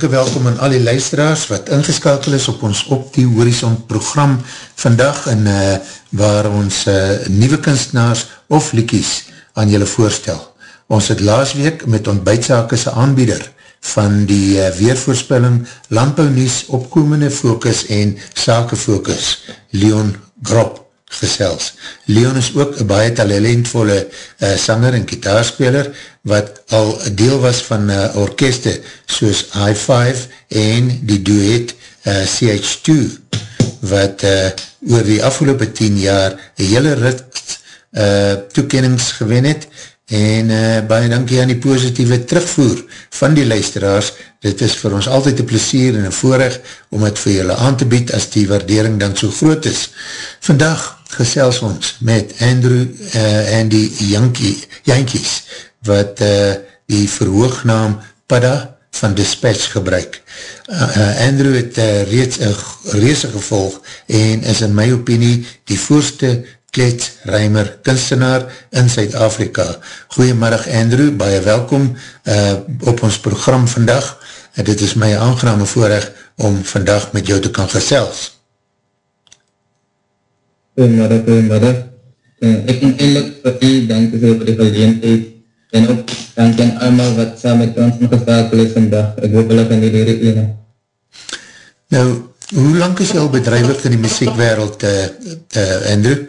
Hartelike welkom aan al die luisteraars wat ingeskakel is op ons Op die Horizon program vandag en uh, waar ons uh, nieuwe kunstenaars of liekies aan julle voorstel. Ons het laas week met ontbijtsakese aanbieder van die uh, weervoorspelling Landbouwnies opkomende focus en sakefocus Leon Grop gesels. Leon is ook een baie talentvolle uh, sanger en kitaarspeler wat al deel was van uh, orkeste soos I5 en die duet uh, CH2 wat uh, oor die afgelopen 10 jaar een hele rit uh, toekennings gewen het en uh, baie dankie aan die positieve terugvoer van die luisteraars. Dit is vir ons altyd een plesier en een voorrecht om het vir julle aan te bied as die waardering dan so groot is. Vandag gesels ons met Andrew uh, en die Yankees wat uh, die verhoognaam Padda van Dispatch gebruik. Uh, uh, Andrew het uh, reeds een reese gevolg en is in my opinie die voorste Klets Reimer, kunstenaar in Zuid-Afrika. Goeiemiddag Andrew, baie welkom uh, op ons program vandag. En dit is my aangename voorrecht om vandag met jou te kan gesels. Goeiemiddag, goeiemiddag. Uh, ek kan eindelijk vir u dank vir die geleentheid en ook dank aan allemaal wat saam met ons ingestakel is vandag. Ek hoop hulle van die leren ene. Nou, hoe lang is jy al bedrijwig in die muziekwereld, uh, uh, Andrew?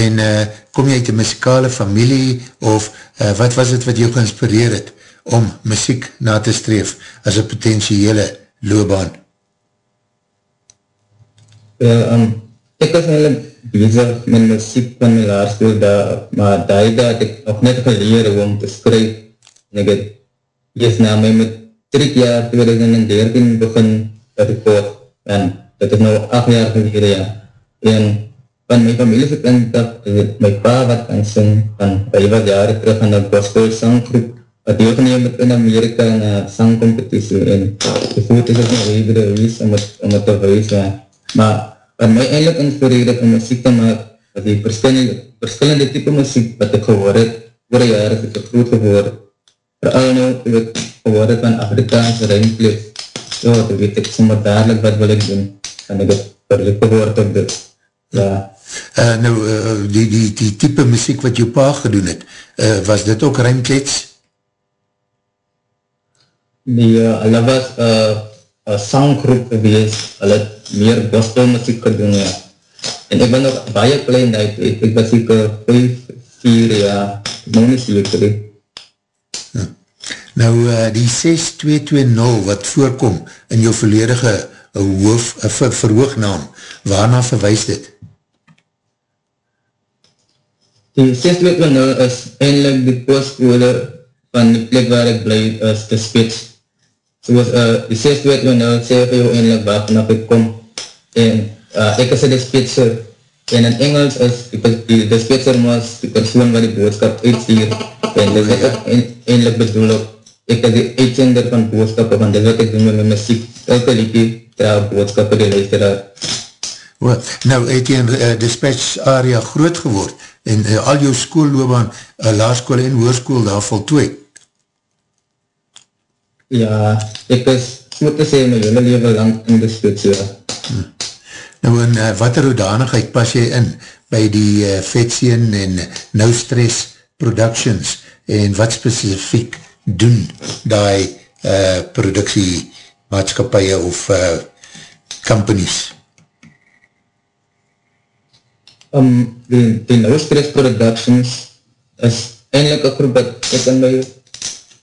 En uh, kom jy uit die muzikale familie of uh, wat was het wat jou geïnspireer het om muziek na te streef as een potentiële loopbaan? Ja, um, ek was eigenlijk bezig met muziek van my laarschool daar, maar daar dat ek nog net geleer om te skryf. En ek het eerst na my met 3 jaar 2013 begin record en dat is nou 8 jaar gelede, ja. En van my familie gekend dat my pa wat kan sing van 5 jaar terug aan die gospel sanggroep wat deelgeneem het in Amerika in een sangcompetitie en gevoeld is het nou even de wees om het, om het te wees, ja. Maar wat my eindelijk inspireer het om muziek te maak, dat die verskillende, verskillende type muziek wat ek gehoor het, oor die jaren het ek groot gehoor, vooral nou, ek het gehoor het van Afrikaanse rijnkleef, so, dan weet ek sommer dadelijk wat wil ek doen, en ek het verlik gehoord op dit, ja. Uh, nou, uh, die, die, die type muziek wat jou pa gedoen het, uh, was dit ook rijmklets? Nee, uh, hulle was uh, een sanggroep gewees, hulle het meer gospel muziek gedoen, ja. En ek ben nog baie klein uit, ek, ek was ek 5, 4 jaar, nog nie zeker. Ja. Nou, uh, die 6220 wat voorkom in jou volledige uh, hoof, uh, ver, verhoognaam, waarna verwijs dit? Die 6220 is eindelijk die postcode van die plek waar ek blij is, de spits. Soos uh, die 6220 sê vir jou eindelijk waar vanaf ek kom. En uh, ek is die spitser. En in Engels is die, die, spitser was die persoon wat die boodskap uitstuur. En dit is eindelijk bedoel op. Ek is die uitzender van boodskappen, want dit wat ek doen met my muziek. Elke liedje trouw boodskappen die luisteraar. Well, nou het jy in uh, dispatch area groot geword en uh, al jou skoolloobaan, uh, laarskool en hoorskool daar voltooi. Ja, ek is, moet te sê, my hele leven lang in dispatch, ja. Hmm. Nou in uh, wat rodanigheid pas jy in by die uh, Vetsien en No Stress Productions en wat specifiek doen die uh, productie maatskapie of uh, companies? um, die, die No Stress Productions is eindelijk een groep wat ek in my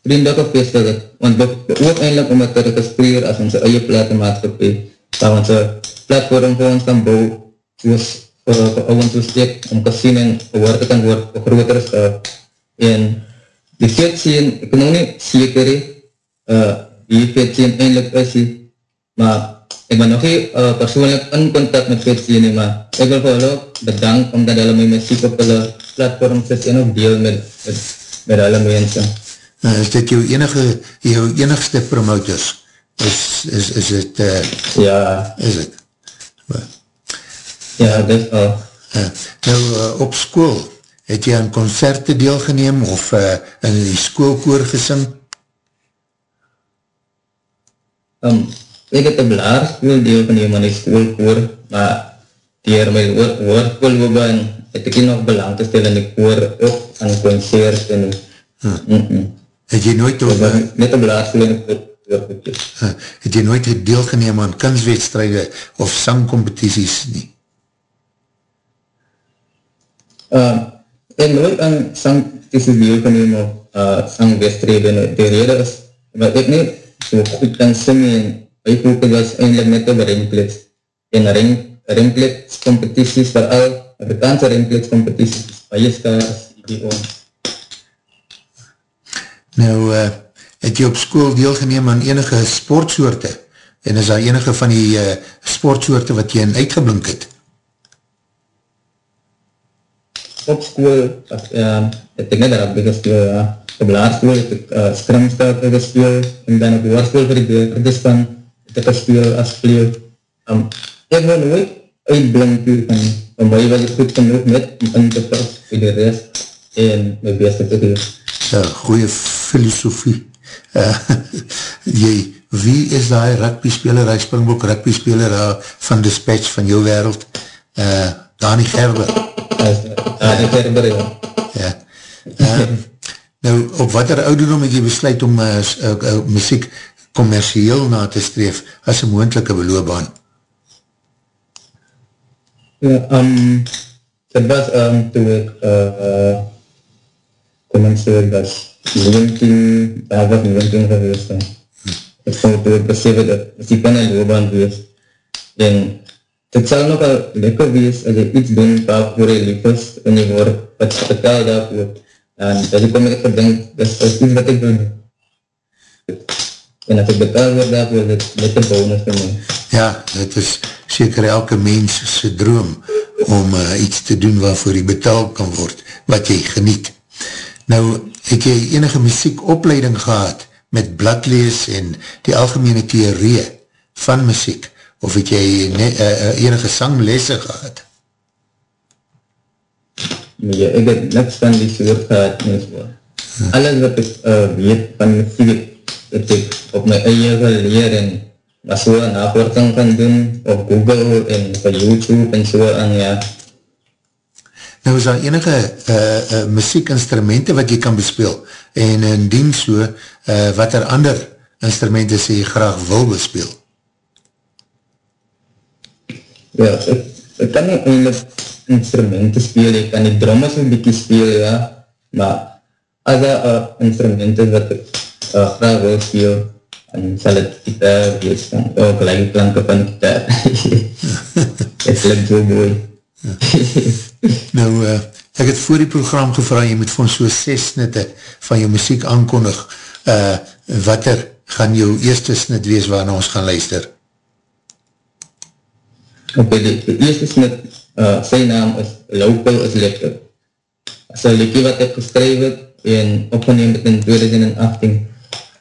gevestig het, want ook eindelijk om het te registreer as onze eie platenmaatschappie, dat onze platform vir ons kan bou, soos vir ons so steek, om gesien en gehoord te kan word, vir groter is, uh, en die vet sien, ek kan nog nie seker, uh, die vet sien eindelijk is, maar nog niet uh, in contact met Fitzy nie, maar ik wil vir hulle bedank omdat hulle my muziek op hulle platform sit en ook deel met, met, met. Uh, is dit jou enige, jou enigste promoters? Is, is, is het, uh, Ja, is het? ja, dit al. Uh, nou, uh, op school, het jy aan concerte deelgeneem of uh, in die schoolkoor gesing? Um, ek het een blaarskool deel van die man die schoolkoor, maar dier my woordkoolloobaan het ek nog belang te stel in die koor ook aan concert en Huh. mm -mm. Het jy nooit, op, was net gewees. uh, het jy nooit deelgeneem aan kunstwedstrijde of sangcompetities nie? Uh, ek nooit aan sang tussen deel van die uh, sangwedstrijde en die rede is, maar ek nie so goed kan sing en my focus was eindelijk net op ringklits. En ring, ringklits competities, vooral Afrikaanse ringklits competities, baie skaars, die om. Nou, uh, het jy op school deelgeneem aan enige sportsoorte? En is daar enige van die uh, sportsoorte wat jy in uitgeblink het? Op school, uh, het ek net rugby gespeel, ja. Op laarskool het ek uh, skrimstelke gespeel, en dan op woordschool vir die deurkerders van, het ek gespeel as vleel. Um, ek wil nooit uitblink toe van, van my ek goed genoeg met, om in te pas vir die rest, en my beste te doen. Ja, goeie filosofie. Uh, jy, wie is die rugby speler, die springbok rugby speler uh, van Dispatch van jou wereld? Uh, Dani Gerber. Die verber, ja. Ja. Uh, nou, op wat er ouderdom het jy besluit om uh, uh, uh, muziek commercieel na te streef as een moendelike beloobaan? Ja, um, het was um, toe ek, uh, uh, sê, ek was 19, daar was 19 geweest. Dan. Ek kon toe ek besef het, dat muziek kan een loopbaan wees. En het sal nogal lekker wees, as jy iets doen waarvoor jy lief is, en jy word wat betaal daarvoor. En dat ek kom ek gedink, dat is iets wat ek doen. En as ek betaal word daarvoor, dit is een bonus vir my. Ja, het is seker elke mens sy droom om uh, iets te doen waarvoor jy betaal kan word, wat jy geniet. Nou, het jy enige muziekopleiding gehad met bladlees en die algemene theorie van muziek, of het jy ne, uh, uh, enige sanglesse gehad? Nee, ek het niks van die soort gehad nie so. Alles wat ek uh, weet van muziek, het ek op my eie geleer en maar so navorting kan doen op Google en op YouTube en so aan, ja. Nou is daar enige uh, uh, muziekinstrumente wat jy kan bespeel en indien so, uh, wat er ander instrumente sê jy graag wil bespeel? Ja, ek, ek kan nie eindelijk instrumenten speel, ek kan die drummers een bykie speel, ja, maar as daar uh, instrumenten wat ek uh, graag wil speel, en sal het gitaar wees, dan ook gelijk klanke van gitaar. het klink so mooi. Nou, uh, ek het voor die program gevra, jy moet vir ons so 6 snitte van jou muziek aankondig, uh, wat er gaan jou eerste snit wees waarna ons gaan luister? Ok, die, die eerste snit, uh, sy naam is Local is Lekker. Een liedje wat ek geskryf het, en opgeneem het in 2018.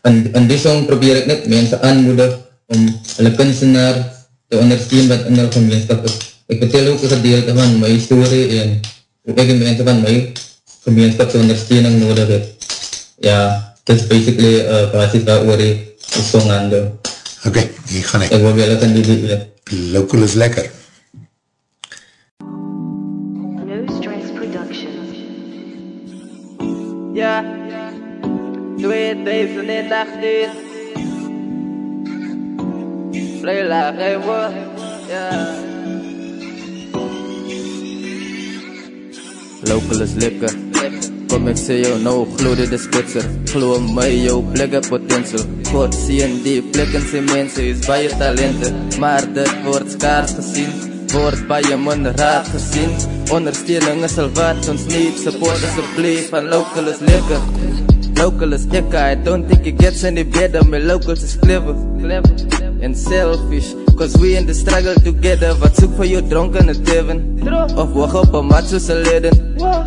In, in die song probeer ek net mense aanmoedig om hulle kunstenaar te ondersteun wat in hulle gemeenskap is. Ek vertel ook een gedeelte van my story en hoe ek die mense van my gemeenskap te ondersteuning nodig het. Ja, dit is basically uh, basis waar oor die, die song handel. Ok, hier gaan ek. Ek wil wel ek in die lied Local is lekker. No Stress Productions. Ja, 2018 Play like I was, ja Local is lekker Kom ek sê jou nou, glo dit is spitser. Glo my, jou blik het potential God sien die blik in sy mense is baie talente Maar dit word skaars gesien Word baie minder raad gesien Ondersteuning is al wat ons niet Support asjeblief van local is lekker Local is ek, I don't think it gets any better My locals is clever, clever and selfish Cause we in the struggle together Wat soek vir jou dronk in het leven Of wacht op een mat soos een leden.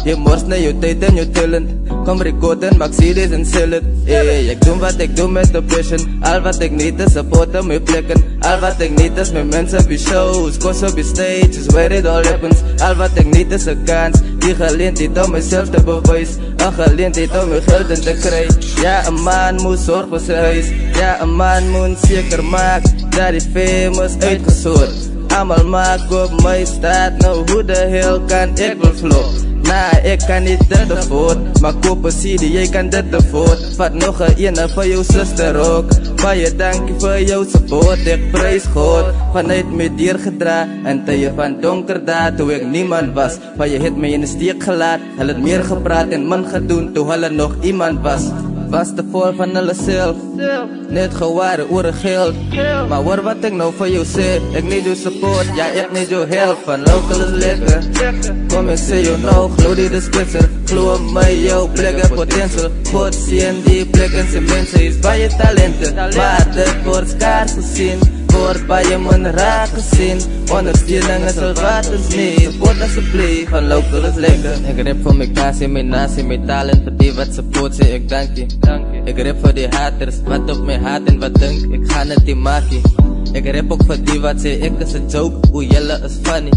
Jy mors na jou tyd en jou talent. Kom record en maak series en sell it. Hey, Ek doen wat ek doen met the passion Al wat ek niet is support om my plekken. Al wat ek niet is my mense op die shows. Kost op die stage is where it all happens. Al wat ek niet is a kans. Die geleentheid om myself te bewys. Een geleentheid om my geld in te kry. Ja, een man moet zorg vir sy huis. Ja, een man moet seker maak Dat die famous uitgesoord Amal maak op my staat Nou hoe de hell kan ek wil vlog Nah, ek kan niet dit afford Maar koop een CD, jy kan dit afford Vat nog een ene vir jou sister ook Baie dankie vir jou support. Ek prijs God. Vanuit my deurgedra In tye van donker daad Toe ek niemand was. Maar jy het my in die steek gelaat. Hulle het meer gepraat en min gedoen Toe hulle nog iemand was was te vol van hulle self Net gewaar oor geld Maar hoor wat ek nou vir jou sê Ek need jou support, ja ek need jou help. Van local is lekker. Kom ek sê jou nou, glo die dispenser Glo my jou plek het potential. God sien die plek en sy mense is baie talente Maar dit word skaars gesien Word baie min raak gesien. Ondersteuning is al wat ons nie Support asjeblief, van local is lekker. Ek rap vir my kasie, my nasie, my talent Vir die wat support sê ek dankie. Ek rap vir die haters, wat op my haat en wat dink Ek gaan het die maakie. Ek rap ook vir die wat sê ek is a joke Hoe jylle is funny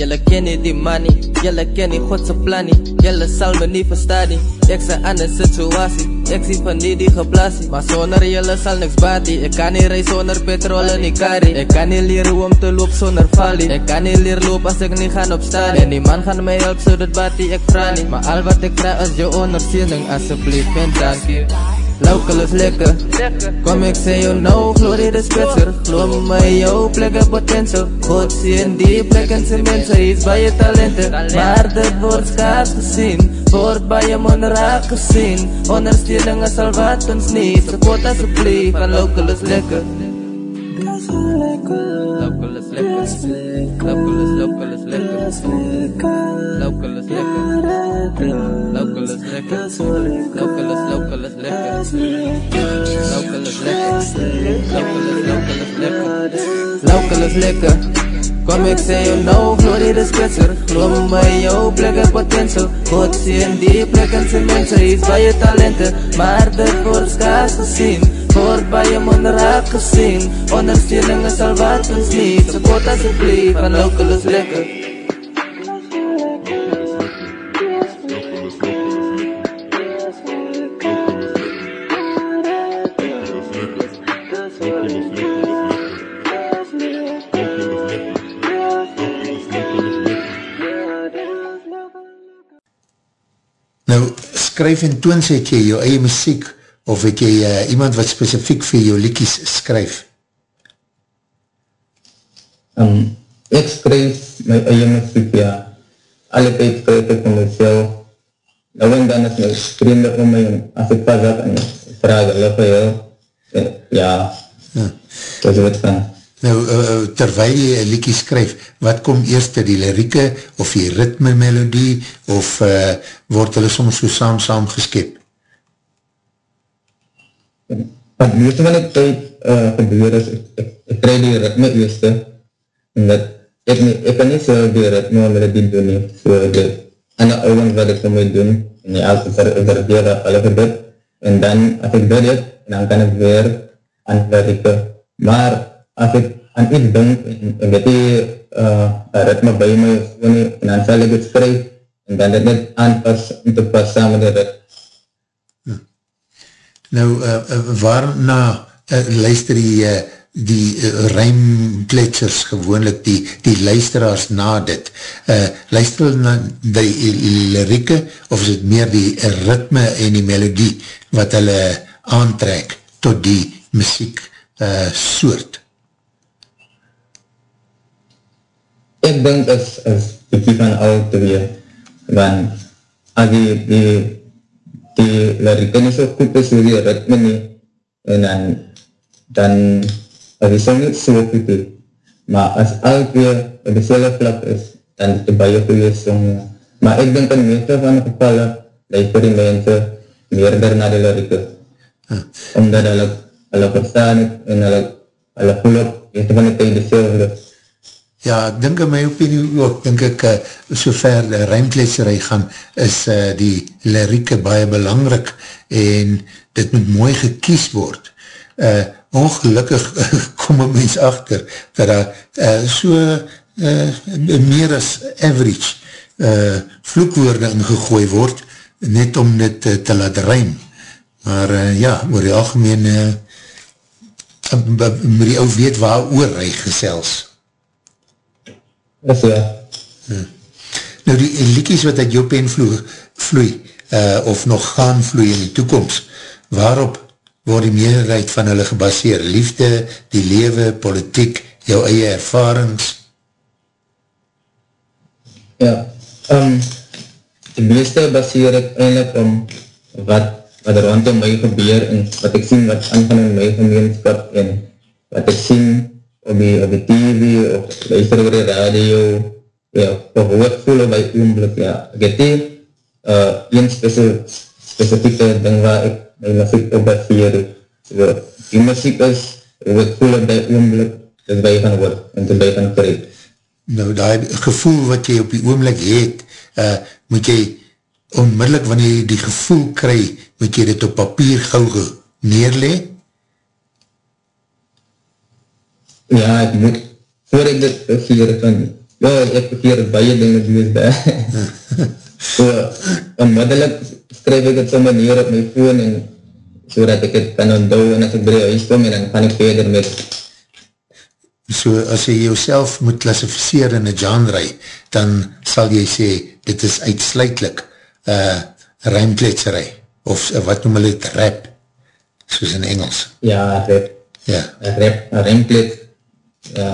Jylle ken nie die money Jylle ken nie Godse plan nie Jylle sal me nie verstaan nie Ek sy ander situasie Ek sien van nie die geblasie Maar sonder jylle sal niks baat nie Ek kan nie reis sonder petrol in die karrie Ek kan nie leer hoe om te loop sonder val nie Ek kan nie leer loop as ek nie gaan opstaan nie En die man gaan my help so dit baat nie ek vraag nie Maar al wat ek vraag is jou ondersteuning Asseblief en dankie Local is lekker Kom ek sê jou nou, dit is beter Glo my jou plek het potential God sien die plek en sy mense is baie talente Maar dit word skaars gesien Word baie man raak gesien. Ondersteuning is al wat ons nie Support asjeblief, en local is lekker Local is lekker Kom ek sê jou nou, glo dit is beter Glo my jou plek het potential God sien die plek en sy mense is baie talente Maar dit word skaars gesien Word baie man raak gesien Ondersteuning is al wat ons nie Support asjeblief, en local is lekker. Nou, skryf en toon sê het jy jou eie muziek of het jy uh, iemand wat specifiek vir jou liekies skryf? Um, ek skryf my eie muziek, ja. Alle tijd skryf ek vir myself. Nou en dan is my vrienden om my, as ek pas op en vraag hulle vir jou. En, ja, Ja. dat is wat van. Nou, uh, terwijl jy een liekie skryf, wat kom eerst die lirieke of die ritme melodie of uh, word hulle soms so saam saam geskep? Wat meeste van die tijd uh, gebeur is, ek, ek, ek krijg die ritme eerste, en dat ek, nie, ek kan nie so die ritme om dit doen nie, so die ander ouwens wat ek so moet doen, en die elke ver, verdeer dat hulle gebeur, en dan, as ek dit het, dan kan ek weer aan lirieke, maar as ek aan iets denk, en, en weet die uh, ritme by my, en dan sal ek het skryf, en dan dit net aanpas, om te pas saam met die ritme. Nou, uh, waarna uh, luister die, uh, die uh, rijmkletsers gewoonlik, die, die luisteraars na dit? Uh, luister hulle na die lirieke, of is het meer die ritme en die melodie wat hulle aantrek tot die muziek uh, soort? Ek denk is, is bykie van al twee, want as die, die, die lirieke nie so goed is hoe die ritme nie, en dan, dan is die song nie so goed nie. Maar as al twee op die selwe vlak is, dan is die baie goeie song. ja. Maar ek denk in meeste van die gevalle, luister die mense meerder na die lirieke. Omdat hulle, hulle Ja, ek dink in my opinie ook, dink ek, uh, so ver die ruimkletserij gaan, is uh, die lirieke baie belangrik en dit moet mooi gekies word. Uh, ongelukkig kom een mens achter dat daar uh, so uh, meer as average uh, vloekwoorde ingegooi word, net om dit uh, te laat ruim. Maar uh, ja, oor die algemeen uh, moet die ou weet waar oor hy gesels. Is ja. Nou die liekies wat uit jou pen vloei, vloei uh, of nog gaan vloei in die toekomst, waarop word die meerderheid van hulle gebaseer? Liefde, die lewe, politiek, jou eie ervarings? Ja, um, die meeste baseer ek eindelijk om wat, wat rondom my gebeur en wat ek sien wat aangaan in my gemeenskap en wat ek sien op die, op die TV of luister oor die radio. Ja, gehoord voel op my oomblik, ja, ek het die uh, een specifieke ding waar ek my muziek op baseer. So, die muziek is hoe ek voel op die oomblik is by gaan word en te by gaan krijg nou die gevoel wat jy op die oomlik het, uh, moet jy onmiddellik wanneer jy die gevoel kry, moet jy dit op papier gauw neerle? Ja, ek moet, voor ek dit vergeer van, ja, ek vergeer baie dinge doen daar. so, onmiddellik skryf ek het so manier op my phone en so dat ek het kan onthou en as ek by die huis kom en dan kan ek verder met So as jy jouself moet klassificeer in een genre, dan sal jy sê, dit is uitsluitlik uh, ruimkletserij, of uh, wat noem hulle het, rap, soos in Engels. Ja, rap. Ja. Rap, ruimklet, ja.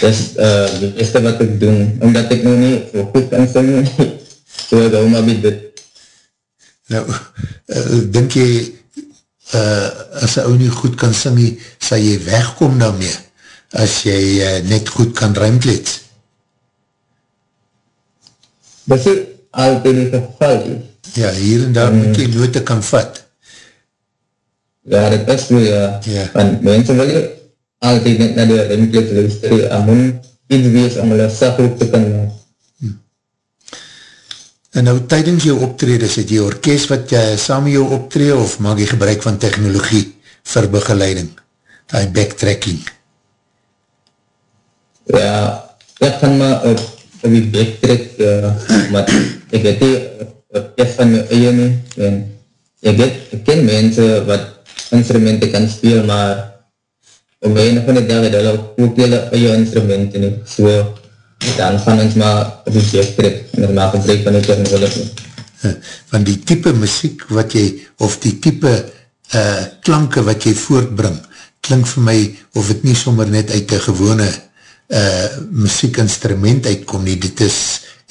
Dis uh, die eerste wat ek doen, omdat ek nou nie so goed kan sing, so ek hou maar met dit. Nou, uh, denk jy, uh, as jy ou nie goed kan sing, sal jy wegkom daarmee? as jy uh, net goed kan ruimkleed? Dis nie altyd die geval. Ja, hier en daar um, moet jy note kan vat. Ja, dit is so, ja. ja. Want mense wil jy altyd net na die ruimkleed luister, en moet iets wees om hulle ook te kan maak. En nou, tydens jou optredes, het jy orkest wat jy saam jou optrede, of maak jy gebruik van technologie vir begeleiding? Die backtracking? Ja, ek gaan maar op, op die bek trek, uh, maar ek het die orkest van my eie nie, en ek, het, ek ken mense wat instrumenten kan speel, maar op my enig van die dag het hulle ook hulle eie instrumenten nie, so dan gaan ons maar op die bek trek, en ons maak gebruik van die technologie. Van die type muziek wat jy, of die type uh, klanke wat jy voortbring, klink vir my of het nie sommer net uit die gewone uh, muziekinstrument uitkom nie, dit is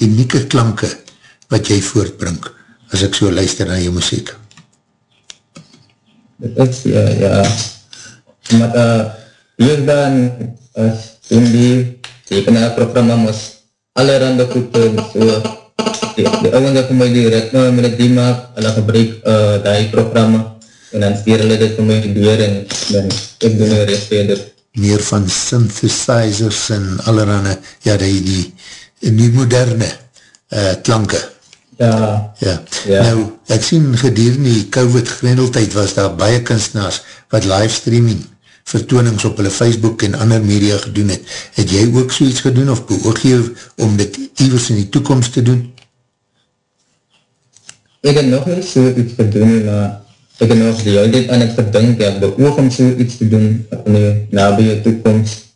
unieke klanke wat jy voortbring, as ek so luister na jou muziek. Dit is, ja, ja. Maar uh, hier dan, as in die tekenaarprogramma moes allerhande groepe, so, die, die ouwende vir my die ritme met die maak, hulle gebruik uh, die programma, en dan stuur hulle dit vir my door, en dan ek doen die rest verder meer van synthesizers en allerhande, ja, die, die, die moderne uh, klanke. Ja. ja. Ja. Nou, ek sien gedurende die COVID-grendeltijd was daar baie kunstenaars wat livestreaming vertoonings op hulle Facebook en ander media gedoen het. Het jy ook so iets gedoen of beoog jy om dit ewers in die toekomst te doen? Ek het nog nie so iets gedoen, maar ek het nog die hele tijd aan het verdink, ek beoog om so iets te doen in die nabije toekomst.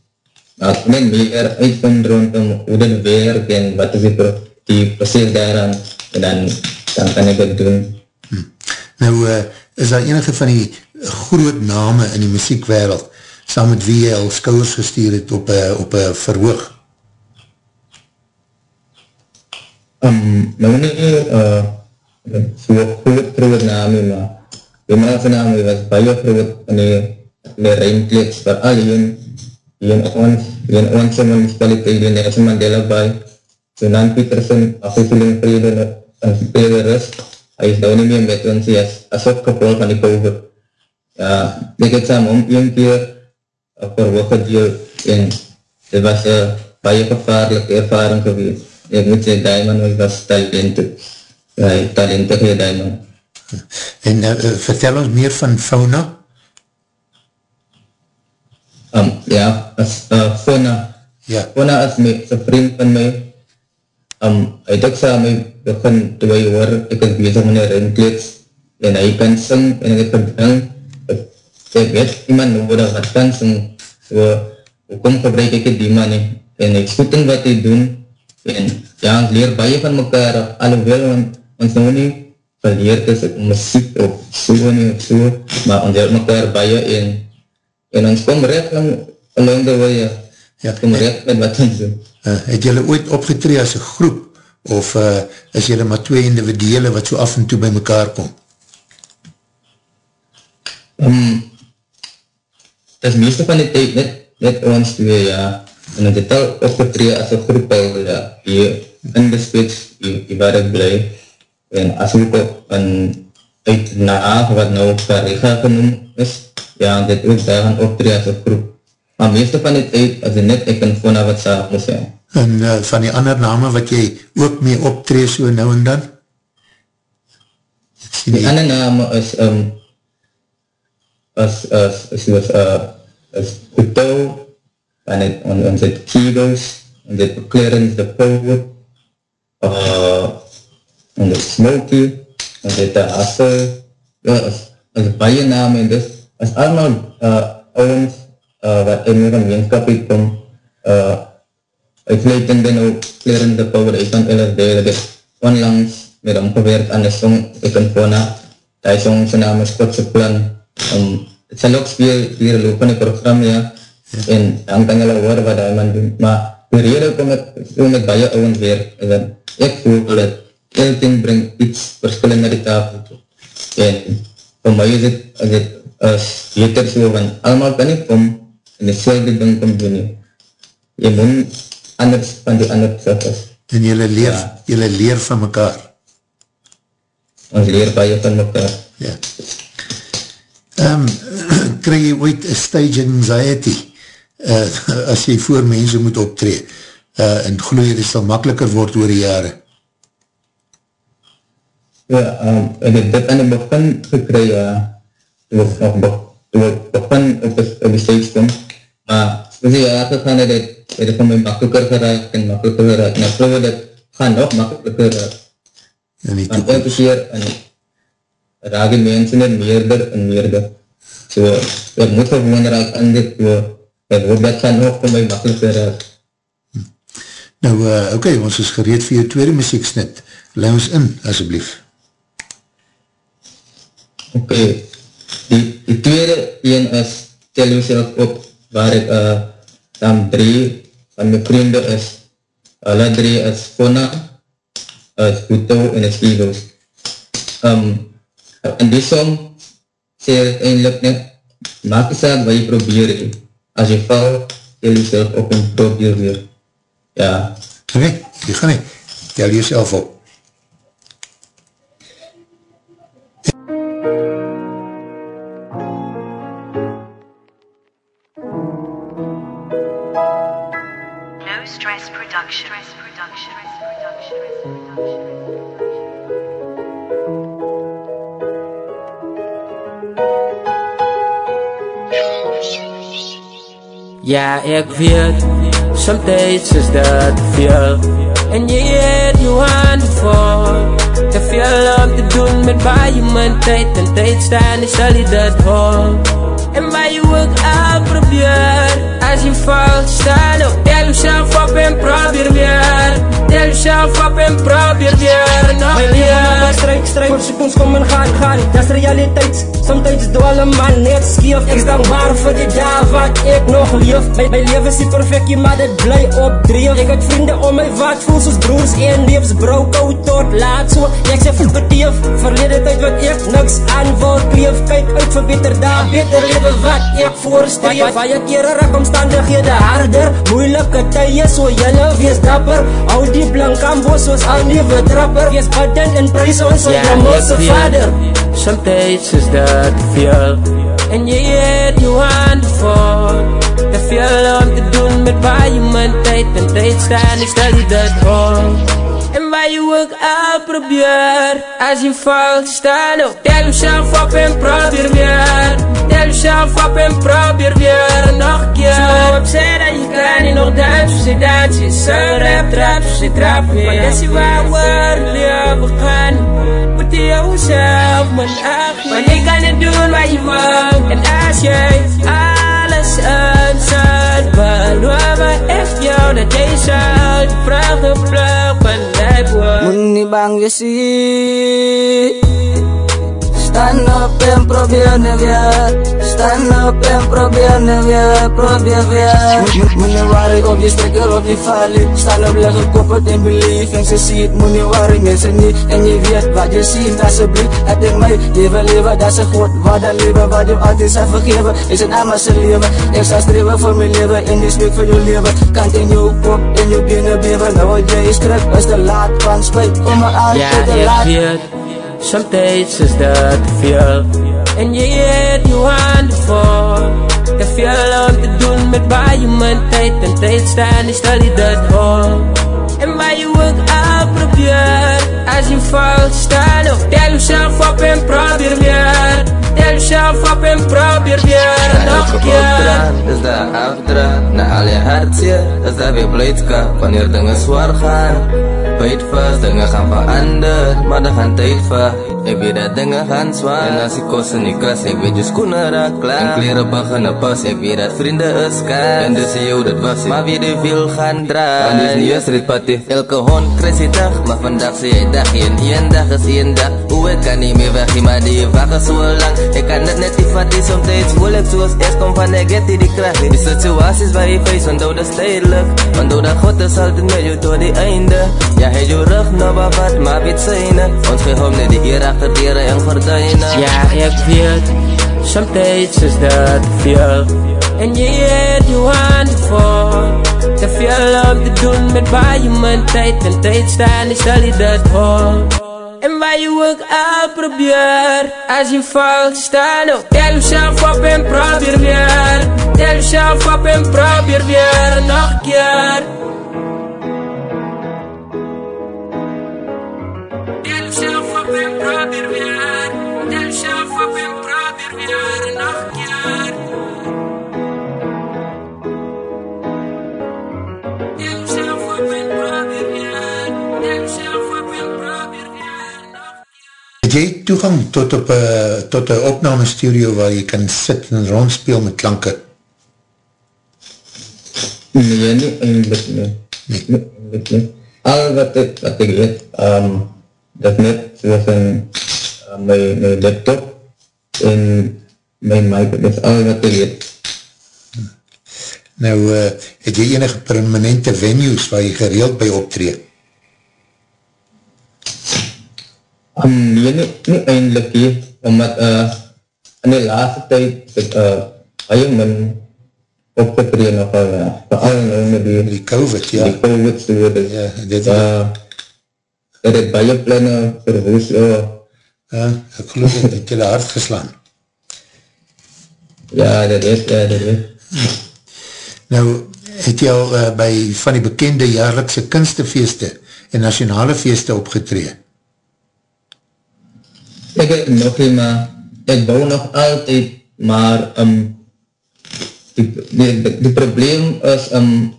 Maar ek net meer uitvind rondom hoe dit werk en wat is die, die proces daaraan en dan, dan kan ek het doen. Hm. Nou, uh, is daar enige van die groot name in die muziekwereld saam met wie jy al skouwers gestuur het op een op verhoog? Um, nou nie, uh, so groot groot name, maar Die maas naam was baie groot in die, die ruimkleed vir al die een ons, die een ons municipaliteit, die Nelson Mandela by, so Nan Peterson, afwisseling vrede en vrede rust, hy is nou nie meer met ons, hy is as ook gevolg van die COVID. Ja, ek het saam om een keer verhoog gedeel en dit was een baie gevaarlijke ervaring geweest. Ek moet sê, die man was talentig, ja, talentig die man. En uh, uh, vertel ons meer van fauna? Um, ja, as uh, fauna, Ja. fauna is my, is een vriend van my, um, hy het ook sa my begin, toe hy hoor, ek is bezig met die ringkleeds, en hy kan sing, en ek het gedang, ek, ek weet iemand nodig wat kan sing, so, hoekom gebruik ek die man nie, en ek goed in wat hy doen, en ja, ons leer baie van mekaar, alhoewel ons, ons nou nie geleerd is op muziek, of so nie, of so, maar ons leer mekaar baie, en, en ons kom recht aan, along the way, ja, Ja. kom recht met wat ons doen. Uh, het jylle ooit opgetree as een groep, of uh, is jylle maar twee individuele wat so af en toe by mekaar kom? Um, dat is meeste van die tijd net, net ons twee, ja. En het het al opgetree as een groep al, ja, hier in de spits, hier, hier waar ek bly. En as ook op een uit na wat nou Pariga genoem is, ja, dit ook daar gaan optree as een groep. Maar meeste van die tijd, as het net ek en Fona wat saam moet zijn. En uh, van die ander name wat jy ook mee optree so nou en dan? Die die, ander name is, um, as, as, as, as, uh, as Kuto, en het, on, ons het Kegels, en dit Clarence the Poet, uh, en dit Smokey, en dit uh, Hassel, ja, as, as baie name, en dis, as allemaal uh, ouwens, uh, wat in gemeenskap het kom, uh, uitsluitende nou Clarence the Poet, uit van LSD, dat is onlangs met hom gewerkt aan die song Ek en Fona, die song sy naam is Godse Plan, um, het sal ook speel hier lopende program, ja, en dan kan julle hoor wat die man doen, maar die rede kom ek so met baie ouwens weer, is dat ek voel dat elking bring iets verskillend na die tafel toe, en vir my is het, is het as beter so, want allemaal kan nie kom en die selfde ding kom doen nie, jy moet anders van die ander self is, en jylle leer, Ja. jylle leer van mekaar. ons leer baie van mekaar. Ja. Um, kry jy ooit stage anxiety? Uh, as jy voor mense moet optree uh, en geloof jy dit sal makkeliker word oor die jare? Ja, um, ek het dit aan die begin gekry, ja, toe ek nog be toe ek begin op die, stage kom, maar soos die jaar gegaan het, het, het het van my makkeliker geraak en makkeliker geraak, en ek geloof dit gaan nog makkeliker raak, In die toekomst? elke keer en raak die mense net meerder en meerder, so ek moet gewoon raak aan dit, so ek hoop dat gaan nog van my makkeliker raak. Nou, uh, oké, okay, ons is gereed vir jou tweede muzieksnit. Lei ons in, asjeblief. Oké, die, die tweede een is Tel Yourself Op, waar ek uh, dan drie van my vriende is. Alle drie is Fona, is Kuto en is Eagles. Um, in die song sê ek eindelijk net, maak die saak wat jy probeer het. As jy val, tel yourself op en probeer weer. Ja, okay, die gaan nie. Tel jyself op. Ja, ik weet, sometimes is dat te veel. En je weet nu aan de voor. Te veel om te doen met waar je mijn tijd en tijd staan is al je dat hoor. En waar je ook aan probeert. Als je valt, staan op. Tel jezelf op en probeer weer. Tel jezelf op en probeer weer. My weer. lewe stryk, stryk Voor seconds kom en gaan, gaan. Dis realiteit. Sometimes dwal een man net skief Ek is dankbaar vir die dag wat ek nog leef. My, my lewe is nie perfect, maar dit bly opdreef Ek het vriende om my wat voel soos broers en neefs. Brouw koud tot laat so. Ek sê voel beteef. Verlede tyd wat ek niks aan wil kleef. Kyk uit vir beter daar, beter lewe wat ek voorstreef Baie kere raak omstandighede harder Moeilike tye so jylle wees dapper Hou die blank ambo soos al nieuwe trapper Wees bidden en prijs ons Ja, ja, hemelse ik weet, vader Sometimes is dat te veel En je weet nu aan de voor veel om te doen met waar je mijn tijd en tijd staan, ik stel je dat voor. En waar je ook al probeert, als je valt, sta op. Tel jezelf op en probeer weer. Tel jezelf op en probeer weer nog een keer. Zo opzij dat je kan niet nog dansen, ze dansen. Ze rap, trap, ze trap weer. Maar dat is waar we leven gaan. Moet je jezelf maar af. Maar ik kan het doen wat je wil. En als jij alles aanzet, beloven echt jou dat jij zal. De vragen blijven blijven. Muni bang yesi Stand up and probierne weer Stand up and probierne weer Probeer weer Muni worry of je strikker of je valley Stand up leggen koppen en believe en ze ziet Muni worry mensen niet en je weet wat je ziet Alsjeblieft heb ik mij leven leven dat is goed Wat dan leven wat je altijd zou vergeven Is het aan zijn leven Ik zal streven voor mijn leven en die spreek voor je leven Kant in je kop en je binnen beven Nou wat jij schrijft is te laat van spijt Kom maar aan Ja, ik laat weet, sometimes is dat te veel. En je weet, je wonderful. Te veel om te doen met waar je mijn tijd en tijd staan, ik stel je dat voor. En waar je ook al probeert, als je valt, sta op. Tel jezelf op en probeer weer. Op en probeer weer nog keer. opdracht is daar afdracht Na al je hartseer is daar weer blijdschap Wanneer dingen zwaar gaan Weet vast, dingen gaan veranderen Maar er gaan tijd van Ik weet dat dingen gaan zwaar En als ik kost in die kast Ik weet je schoenen raak klaar En kleren beginnen pas Ik weet dat vrienden is kaas En dus jou dat was Maar wie die wil gaan draaien Want dit is niet een streetparty Elke hond crazy dag Maar vandaag zie jij dag. En één dag is één dag. Hoe ik kan niet meer weg Maar die wagen zo lang Ik kan het net niet vatten Soms moeilijk zoals eerst kom van de get die die kracht Die situaties waar face Onthoud dat is tijdelijk Onthoud dat God is altijd met je tot die einde. Ja, hij je rug nou wat wat Maar weet zijn Ons gehoom net die hier deren en gordijnen Ja, ik weet, sometimes is dat veel. En je weet, je wonderful. Te veel om te doen met waar je mijn tijd en tijd staan, ik stel je dat voor. En waar je ook al probeert, als je valt, sta op. Tel jezelf op en probeer weer. Tel jezelf op en probeer weer nog een keer. Het jy toegang tot op uh, tot een opname studio waar jy kan sit en rondspeel met klanke? Nee, nie eindelijk nie. Nee. Nie eindelijk nie. Al wat ek, wat ek weet, um, dat net soos in uh, my, my laptop en my mic, dat is al wat ek weet. Nou, uh, het jy enige permanente venues waar jy gereeld by optree? Nee, nie, nie eindelijk nie, omdat uh, in die laatste tyd ek uh, baie min opgetree nogal, uh, vooral nou met die, Die COVID, ja. die COVID story. Ja, dit- uh, er het baie planne verwoes, uh, Ja, ek geloof het het jylle hard geslaan. ja, dat is, ja, dat is. Nou, het jy al uh, by van die bekende jaarlikse kunstefeeste en nationale feeste opgetree? Ek het nog nie, maar ek bou nog altyd, maar um, die, die, die, die probleem is um,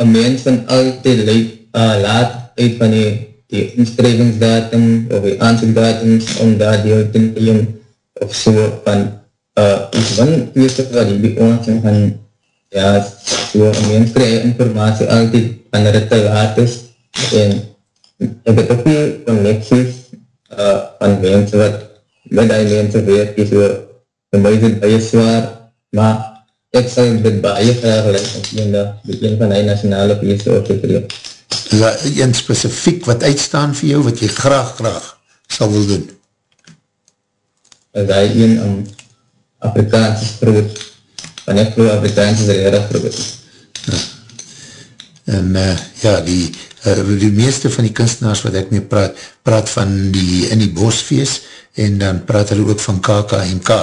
een mens van altyd leid, uh, laat uit van die, die inskryvingsdatum of die aanzoekdatums om daar te neem of so van uh, iets van feeste wat die ons en van ja, so een mens krijg informatie altyd wanneer het te laat is. En ek het ook nie connecties uh, van mense wat met die mense weet, die so, vir my is het baie zwaar, maar ek sal dit baie graag leid om in die een van die nationale feeste op te tree. Ja, een specifiek wat uitstaan vir jou, wat jy graag, graag sal wil doen? En die een um, Afrikaans is groot, van ek geloof Afrikaans is redelijk groot. En uh, ja, die, uh, die meeste van die kunstenaars wat ek mee praat, praat van die in die bosfeest en dan praat hulle ook van KKMK.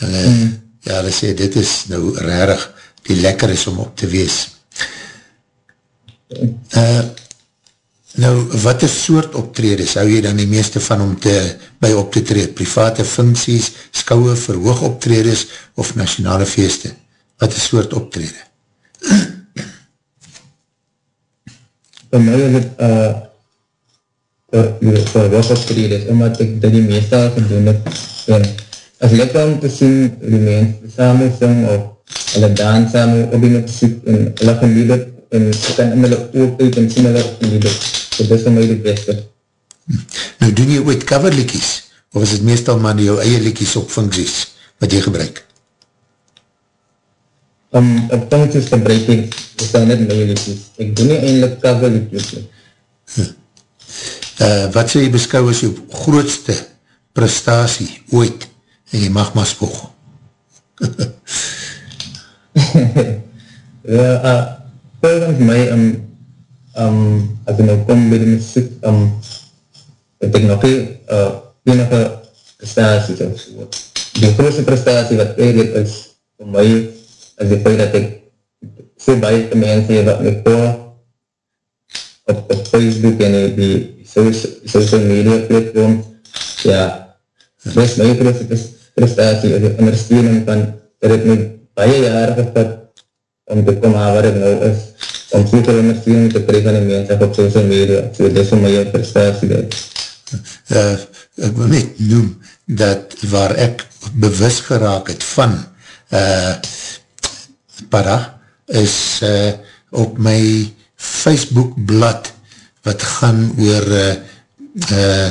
Hulle, mm. ja, hulle sê, dit is nou rarig die lekker is om op te wees. Uh, nou, wat is soort optredes hou jy dan die meeste van om te, by op te treed? Private funksies, skouwe, verhoog optredes of nationale feeste? Wat is soort optrede? Voor my is het uh, verhoog optredes, omdat ek dit die meeste al gedoen het. En as lekker om te sien, die mense samen sing of hulle dans samen op die muziek en hulle geniet het en ek kan in hulle oog uit en sien hulle geniet het. So dit is vir my die beste. Nou doen jy ooit coverlikies? Of is het meestal maar jou eie likies op funksies wat jy gebruik? Um, op funksies gebruik ek, is dan net my likies. Ek doen nie eindelijk coverlikies. Uh, wat sal jy beskou as jou grootste prestatie ooit en jy mag maar spog? ja, uh, volgens my, um, um, as ek nou kom by die muziek, um, het ek nog nie uh, enige prestaties of so. Die grootste prestatie wat eigenlijk is vir my, is die feit dat ek so baie mense wat my voor op, op Facebook en die social media platform, ja, dit is my prestatie, die ondersteuning van, dat het my baie jare gevat om te kom aan waar ek nou is, om soveel ondersteuning te krijg van die mense op social media, so dit is vir my prestatie dit. Uh, ek wil net noem dat waar ek bewus geraak het van uh, para is uh, op my Facebook blad wat gaan oor uh, uh,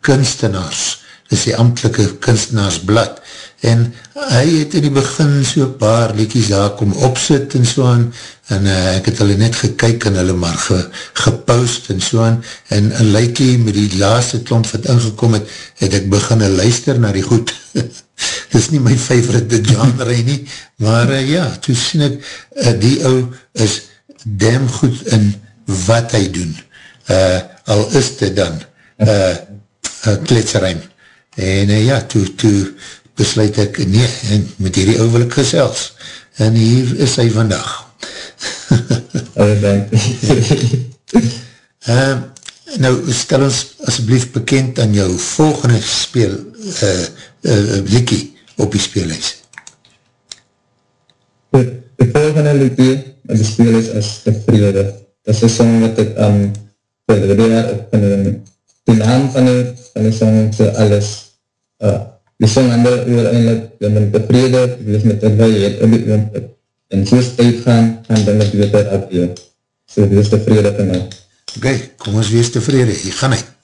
kunstenaars, dis die amtelike kunstenaarsblad. En hy het in die begin so paar liedjes daar kom opsit en so aan, en uh, ek het hulle net gekyk en hulle maar ge, gepost en so aan, en een lykie met die laaste klomp wat ingekom het, het ek begin luister na die goed. Dit is nie my favorite genre nie, maar uh, ja, toe sien ek, uh, die ou is damn goed in wat hy doen. Uh, al is dit dan uh, uh, kletseruim. En uh, ja, toe, toe besluit ek, nee, en met hierdie ou wil ek gesels. En hier is hy vandag. oh, dank. uh, nou, stel ons asblief bekend aan jou volgende speel, uh, uh, liekie op die speelhuis. De, de volgende liekie op die speelhuis is De Vrede. Dat is een song wat ek um, die jaar op kan die naam van die, van die song is alles uh, die song ander oor eindelijk, jy moet tevrede, wees met wat jy het, en, soos tijd gaan, gaan dinge beter afweer. So, wees tevrede van my. Ok, kom ons wees tevrede, hier gaan hy.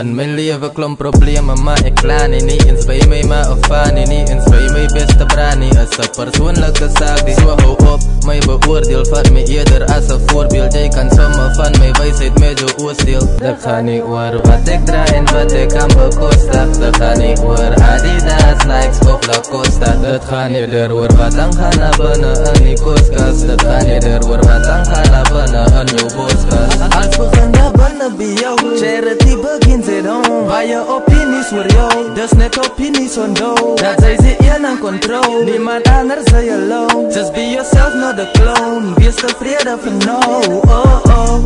In my leven klom probleme maar ek klaar nie nie eens by my ma of fanie nie eens by my beste brani is a persoonlijke saak die so hou op my beoordeel vat my eerder as a voorbeeld. Jy kan somme van my wijsheid met jou oosteel dit gaan nie oor wat ek draai en wat ek kan bekostig. Dit gaan nie oor Adidas, Nikes of Lacoste. Dit gaan nie der oor wat dan gaan na binnen in die kooskas dit gaan nie der oor wat dan gaan na binnen in jou booskas als begin daar binnen by jou charity begins at home waar je opinies oor jou dus net opinies on do dat zij ze een aan control niemand anders say alone. Just be yourself not a clone. Wees tevrede van nou oh oh.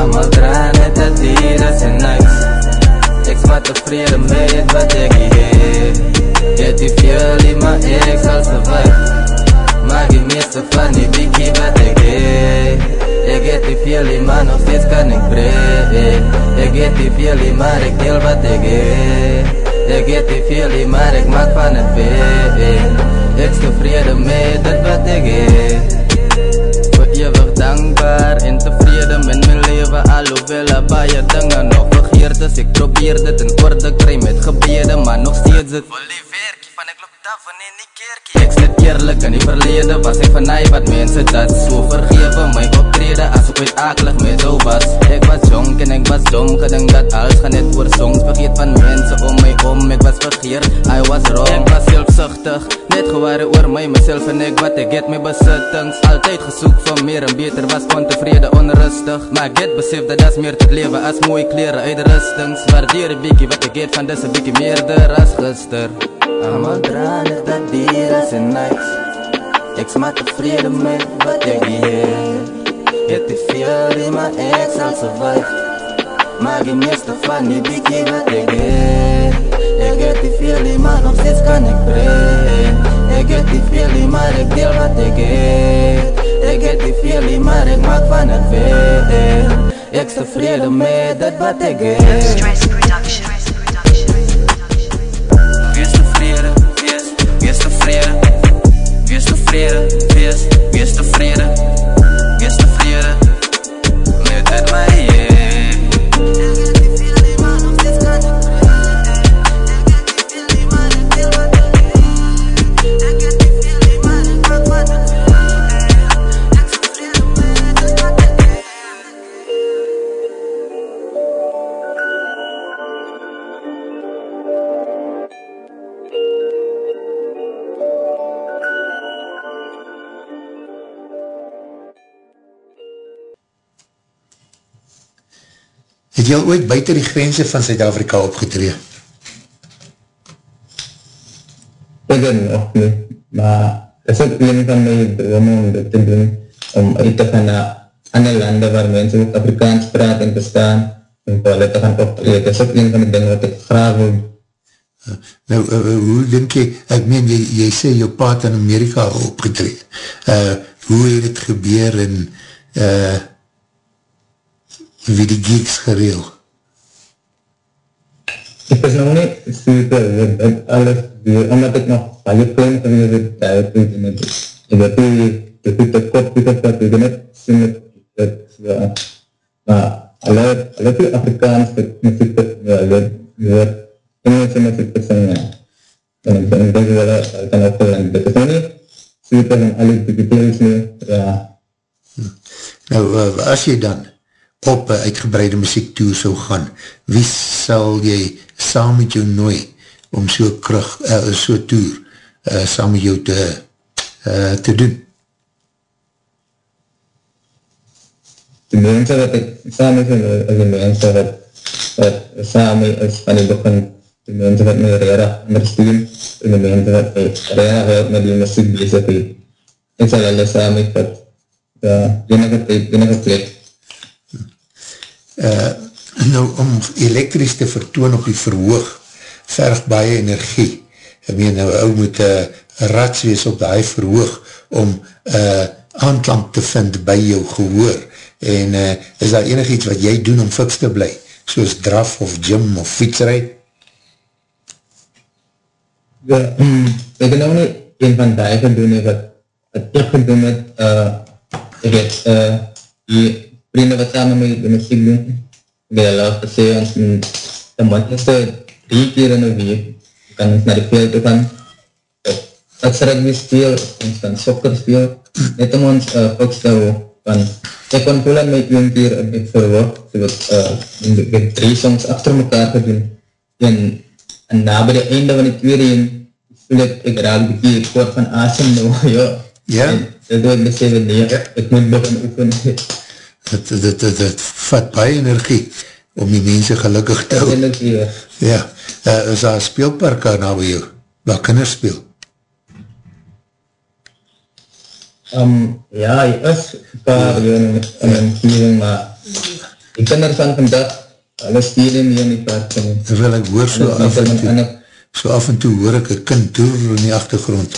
I'm a draai net dat hier is en nice Ek Ek smat tevrede met wat ek het Het die veel in my ek sal survive. Maar die meeste van die bikkie wat ek het Ek het die veel in maar nog steeds kan ek breek Ek het die veel in maar ek deel wat ek het Ek het die veel in maar ek maak van het weg Ek is tevrede met dit wat ek het Voor ewig dankbaar en tevrede met my leven Alhoewel er baie dinge nog begeerd is Ek probeer dit in orde kry met gebede Maar nog steeds het Wil die werkie van in die kerkie Ek is net eerlijk in die verlede Was ek van hy wat mense dat so vergewe. My optrede as ek ooit akelig met jou was. Ek was jong en ek was dom Gedink dat alles gaan net oor songs Vergeet van mense om my om Ek was vergeer, I was wrong. Ek was selfsuchtig Net geware oor my, myself en ek. Wat ek het my besittings Altyd gesoek vir meer en beter. Was ontevrede onrustig Maar ek het besef dat das meer tot lewe as mooie kleren uitrustings. Waardeer die biekie wat ek het van dis een biekie meerder as gister Allemaal tranen dat dier is en niks Ek smat tevrede met wat ek het Het te veel in my ek sal survive. Maar die meeste van die biekie wat ek het Ek het te veel in maar nog steeds kan ek breek Ek het te veel in maar ek deel wat ek het Ek het te veel in maar ek maak van het weg Ek is tevrede met wees tevrede Wees tevrede, wees, wees Het jy al ooit buiten die grense van Zuid-Afrika opgetree? Ek weet nog nie, maar is ook een van my drome om dit te doen, om uit te gaan na ander lande waar mense ook Afrikaans praat en verstaan, en vir hulle te gaan optree. Dit is ook een van die dinge wat ek graag wil. Nou, uh, hoe denk jy, ek meen, jy, jy sê jou paat in Amerika opgetree. Uh, hoe het het gebeur en uh, wie die gigs gereel? Ek is nog nie super, dit het alles weer, omdat ek nog baie klein gewees het, daar toe, en het, en dat die, dit het ek kop, dit het wat, ek net sien het, dit, so, maar, hulle, hulle het die Afrikaans, dit, muziek, dit, hulle, hulle, Engelse muziek, dit sing, ja. En ek denk, dat hulle, hulle kan ook, en dit is nog nie, super, en alle details nie, ja, Nou, uh, as jy dan op een uitgebreide muziek toe sal gaan, wie sal jy saam met jou nooi om so krug, uh, so toer uh, saam met jou te, uh, te doen? die mense wat ek saam is, is die mense wat, wat saam is van die begin, die mense wat my redig ondersteun, en die mense wat redig wat met die muziek bezig het. En sal hulle saam met wat, ja, enige tijd, enige plek. Uh, nou, om elektrisch te vertoon op die verhoog, verg baie energie. Ek meen, nou, ou moet uh, rats wees op die verhoog, om uh, aanklank te vind by jou gehoor, en uh, is daar enig iets wat jy doen om fiks te bly, soos draf of gym of fietsrijd? Ja, um, ek het nou nie een van die gedoen het, wat, ek gedoen het, uh, ek het, uh, die vrienden wat samen met die muziek doen, ek het hulle gesê, ons moet, moet ons drie keer in een week, kan ons naar die veld toe gaan, ek sê rugby speel, ons kan sokker speel, net om ons uh, fiks te hou, van, ek kon voel aan my een keer in my verwacht, so wat, uh, ek het drie songs achter mekaar gedoen, en, en na by die einde van die tweede een, voel ek, ek raak die keer kort van asem nou, ja, Ja? en, en toe ek besef, nee, ek moet begin oefen, Het, het, het, het, het vat baie energie om die mense gelukkig te hou. ja. Ja, uh, is daar speelpark daar na by jou, waar kinders speel? Um, ja, hy is paar in, in een omgeving, maar die kinders van vandag hulle speel nie in die park. Terwyl ek hoor so af en toe, so af en toe hoor ek een kind door in die achtergrond,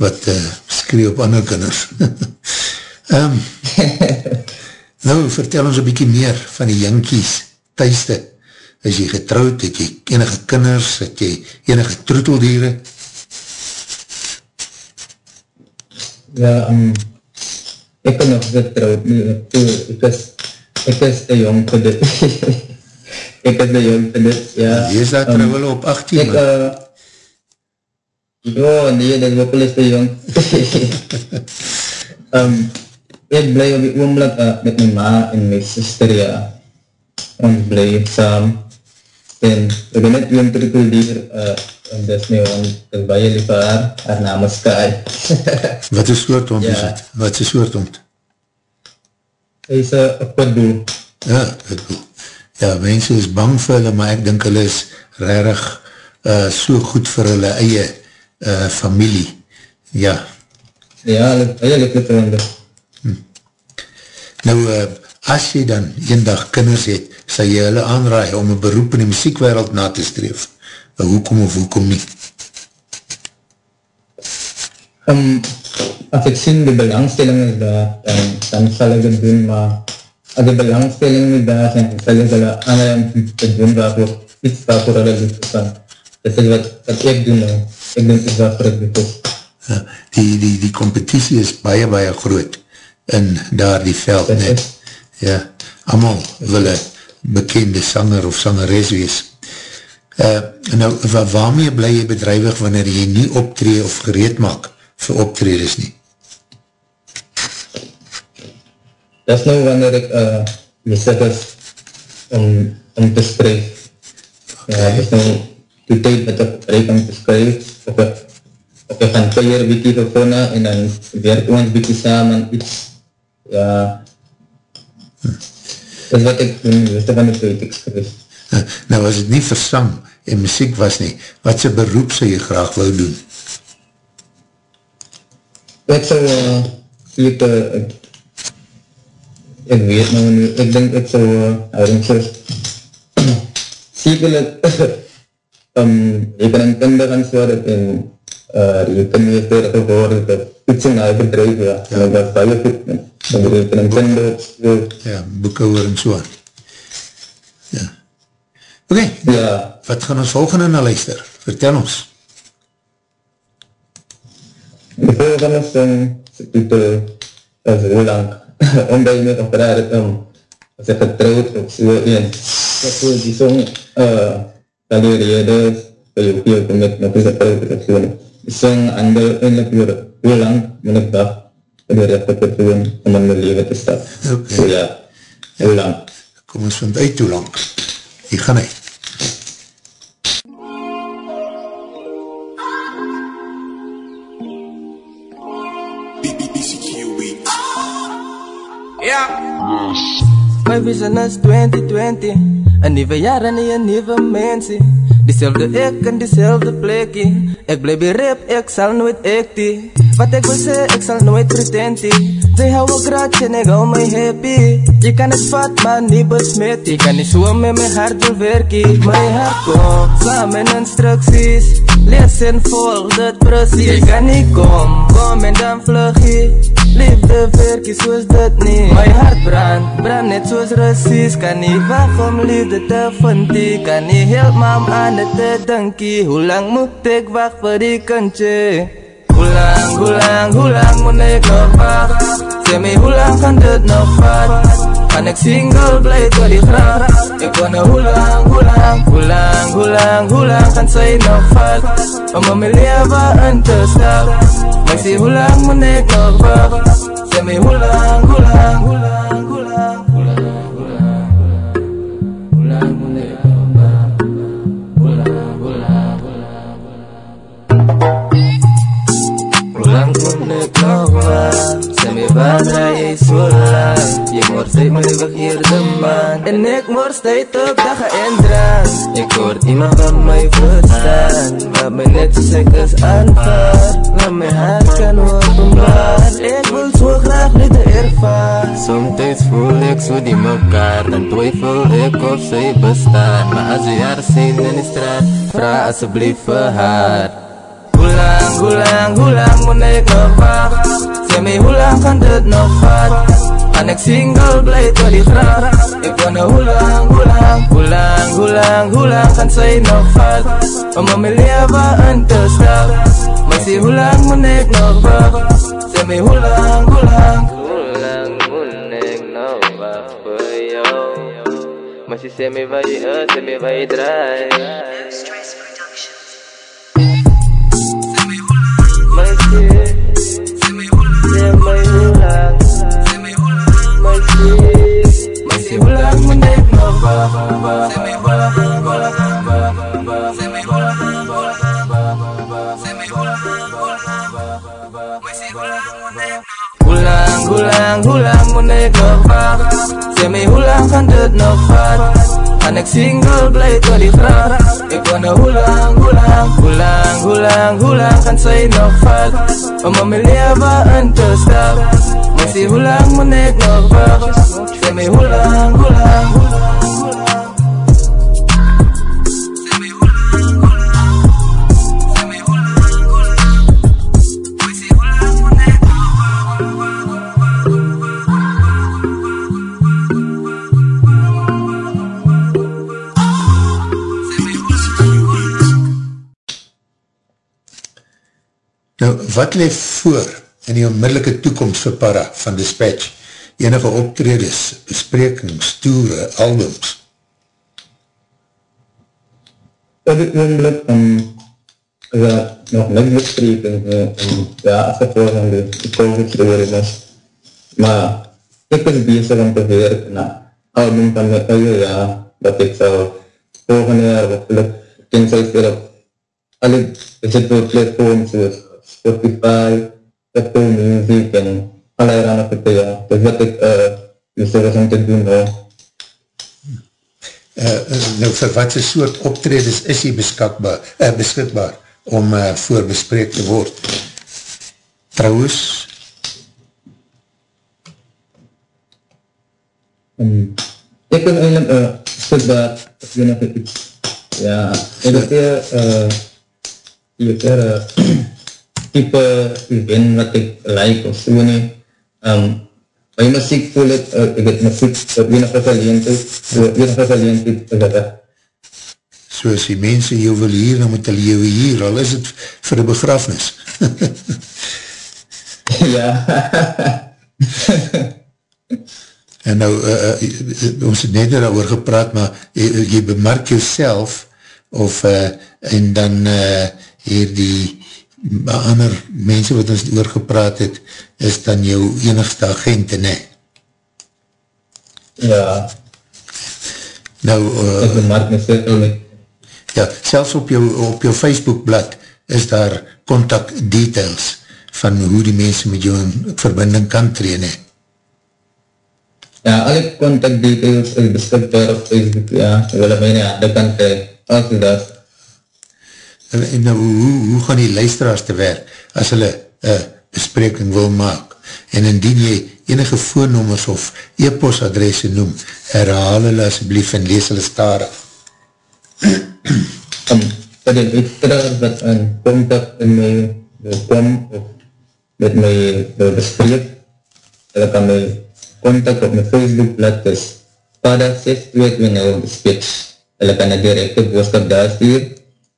wat uh, skree op ander kinders. um, nou, vertel ons een bykie meer van die jankies, thuisde. Is jy getrouwd, het jy enige kinders, het jy enige troeteldiere? Ja, um, ek kan nog getrouwd toe, ek is, ek is te jong vir dit. ek is te jong vir dit, ja. Jy is daar Um, trouwel op 18, Ek, man. uh, ja, nee, dit is ook al eens te jong. um, ek bly op die oomblik uh, met my ma en my sister, ja. Ons bly saam. En ek ben net een trikuldier, uh, en dis my hond, ek is baie lief vir haar, haar naam is Kai. Wat is soort hond is ja. het? Wat is soort hond? Hy is een pitbull. Ja, pitbull. Ja, mense is bang vir hulle, maar ek dink hulle is rarig uh, so goed vir hulle eie uh, familie. Ja, Ja, hulle is baie lief vir honde. Nou uh, as jy dan eendag kinders het, sal jy hulle aanraai om een beroep in die muziekwereld na te streef. Uh, hoekom of hoekom nie? Um, as ek sien die belangstelling is daar, dan, dan sal ek het doen, maar as die belangstelling nie daar is, dan sal ek hulle aanraai om iets te doen waarvoor, iets waarvoor hulle lief is van. Dit is wat, wat ek doen nou. Ek doen iets waarvoor ek is. Ja, die, die, die competitie is baie, baie groot in daar die veld net. Ja, allemaal wil een bekende sanger of sangeres wees. Uh, nou, wa waarmee bly jy bedrijwig wanneer jy nie optree of gereed maak vir optredes nie? Dat is nou wanneer ek uh, bezig is om, om te skryf. Ja, dat is nou die tijd wat ek bereik om te skryf. Of ek, of ek gaan keer bykie gevonden en dan werk ons bykie samen iets. Ja. Dat is wat ek doen, weet je van die tijd ek skryf. Uh, nou, as het nie vir sang en muziek was nie, wat sy beroep sy jy graag wou doen? Ek sou, uh, ek, uh, ek, ek weet nou nie, ek denk ek sou, uh, heringsers, sekerlik, um, rekeningkundig en so, dat en, uh, rekeningkundig geworden, dat toetsing na die bedrijf, ja, en ek was baie goed, met, met so, Ja, boekhouwer en so aan. Ja. Oké, okay, ja, wat gaan ons volgende na luister? Vertel ons. die volgende sing, sy titel, is heel lang, omdat jy net op raar het, um, as ek getrouwd of so, en, ek voel die song, uh, dat die rede is, dat jy ook hier met met deze getrouwd is, so, die song handel eindelijk weer, heel lang, moet ek dag, die rechte persoon, om in my leven te stap. So ja, heel lang. Kom ons vind uit hoe lang. Hier gaan hy. My vision is 2020 Een nieuwe jaar en een nieuwe mensen Diezelfde ik en diezelfde plekje Ik blijf bij rap, ik zal nooit actie Wat ik wil zeggen, ik zal nooit pretentie Zij houden graag en ik hou mij happy Je kan het vat, maar niet besmet Je kan niet zo met mijn hart wil werken Mijn hart komt samen met instructies Lees en volg dat precies Je kan niet komen, kom en dan vlug je Liefde werkie soos dit nie My hart brand, brand net soos resies Kan nie wag om liefde te vind nie Kan nie om aan dit te dinkie Hoe lang moet ek wacht vir die kindje? Hoe lang, hoe lang, hoe lang moet ek nog wacht? Sê my hoe lang gaan dit nog vat? Kan ek single bly tot die graf? Ek wonder hoe lang, hoe lang, hoe lang, hoe lang, hoe lang kan sy nog vat? Om in my leven in te stap Maar sê hoe nog wacht? Sê my waar draai jy so lang? Jy mors uit my begeerde man En ek mors tyd op dag en drank Ek hoor iemand van my verstaan. Wat my net soos ek is aanvaar Wat my hart kan openbaar Ek wil so graag liefde ervaar Somtijds voel ek so die mekaar. Dan twyfel ek of sy bestaan. Maar as jy haar sien in die straat Vraag asjeblief vir haar Hoe lang, hoe lang, hoe lang moet ek nog wacht? Sê my hoe lang kan dit nog vat? Kan ek single bly tot die graf? Ek wonder hoe lang, hoe lang, hoe lang, hoe lang, hoe lang kan sy nog vat? Om om my leven in te stap Maar sê hoe lang moet ek nog wacht? Sê my hoe lang, hoe lang Hoe lang moet ek nog Gulang, gulang, munay ka pa Semi hulang kandod na fat Anak single blade wali khrap Ikaw na hulang, hulang Hulang, hulang, hulang Kan sa'y nafag Pamamilya ba until stop May si hulang manek nagpak Sa may hulang, hulang, hulang. Nou, wat leef voor in die onmiddellike toekomst vir Para van Dispatch? Enige optredes, besprekings, toere, albums? Op dit ogenblik um, is daar nog niks bespreken uh, um, ja, as gevolg van die COVID-story is. Maar ek is bezig om te werk na album van my eie jaar, dat ek sal volgende jaar hopelijk tenzij vir op alle digital platforms soos Spotify, Apple Music en allerlei ander goede, ja. Dus wat ek uh, bezig is om te doen, nou. Uh, nou, vir wat sy soort optredes is hy beskikbaar, uh, beskikbaar om uh, voorbespreek te word? Trouwens, Um, ek is eindelijk uh, beskikbaar as enige iets. Ja, ek het hier uh, hier uh, type event wat ek like of so nie. Um, by muziek voel ek, uh, ek het muziek op enige geleentheid, so enige geleentheid is het soos die mense jou wil hier, dan moet hulle jou hier, al is het vir een begrafnis. ja. En nou, uh, uh, ons het net daar gepraat, maar jy, jy bemerk jouself, of, uh, en dan uh, hier die ander mense wat ons oor gepraat het, is dan jou enigste agente, ne? Ja. Nou, uh, ek bemerk myself met ja, selfs op jou, op jou Facebookblad is daar contact details van hoe die mense met jou in verbinding kan tree, ne? Ja, alle contact details is beskikbaar op Facebook, ja, wil my nie aan die kant krijg, as dat. En, en nou, hoe, hoe gaan die luisteraars te werk as hulle uh, bespreking wil maak? En indien jy enige voornommers of e-postadresse noem, herhaal hulle asblief en lees hulle starig. vir die luisteraars wat in contact in my wil kom of met my wil bespreek, hulle kan my contact op my Facebook blad is Pada 6220 Dispatch. Hulle kan een directe boodskap daar stuur,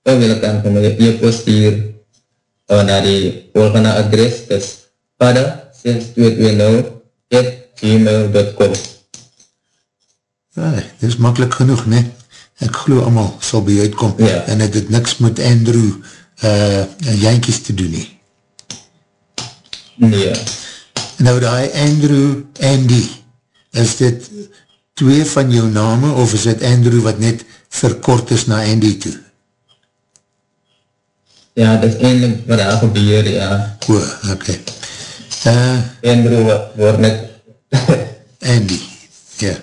of hulle kan vir my e-post stuur uh, na die volgende adres is Pada 6220 at gmail.com Ja, dit is makkelijk genoeg, ne? Ek geloof allemaal sal by uitkom, Ja. en het het niks met Andrew uh, Jankies te doen nie. Nee, Nou die Andrew Andy, is dit twee van jou name of is dit Andrew wat net verkort is na Andy toe? Ja, is eindelijk wat daar gebeur, ja. O, oké. Okay. Uh, Andrew wa- word net Andy, ja.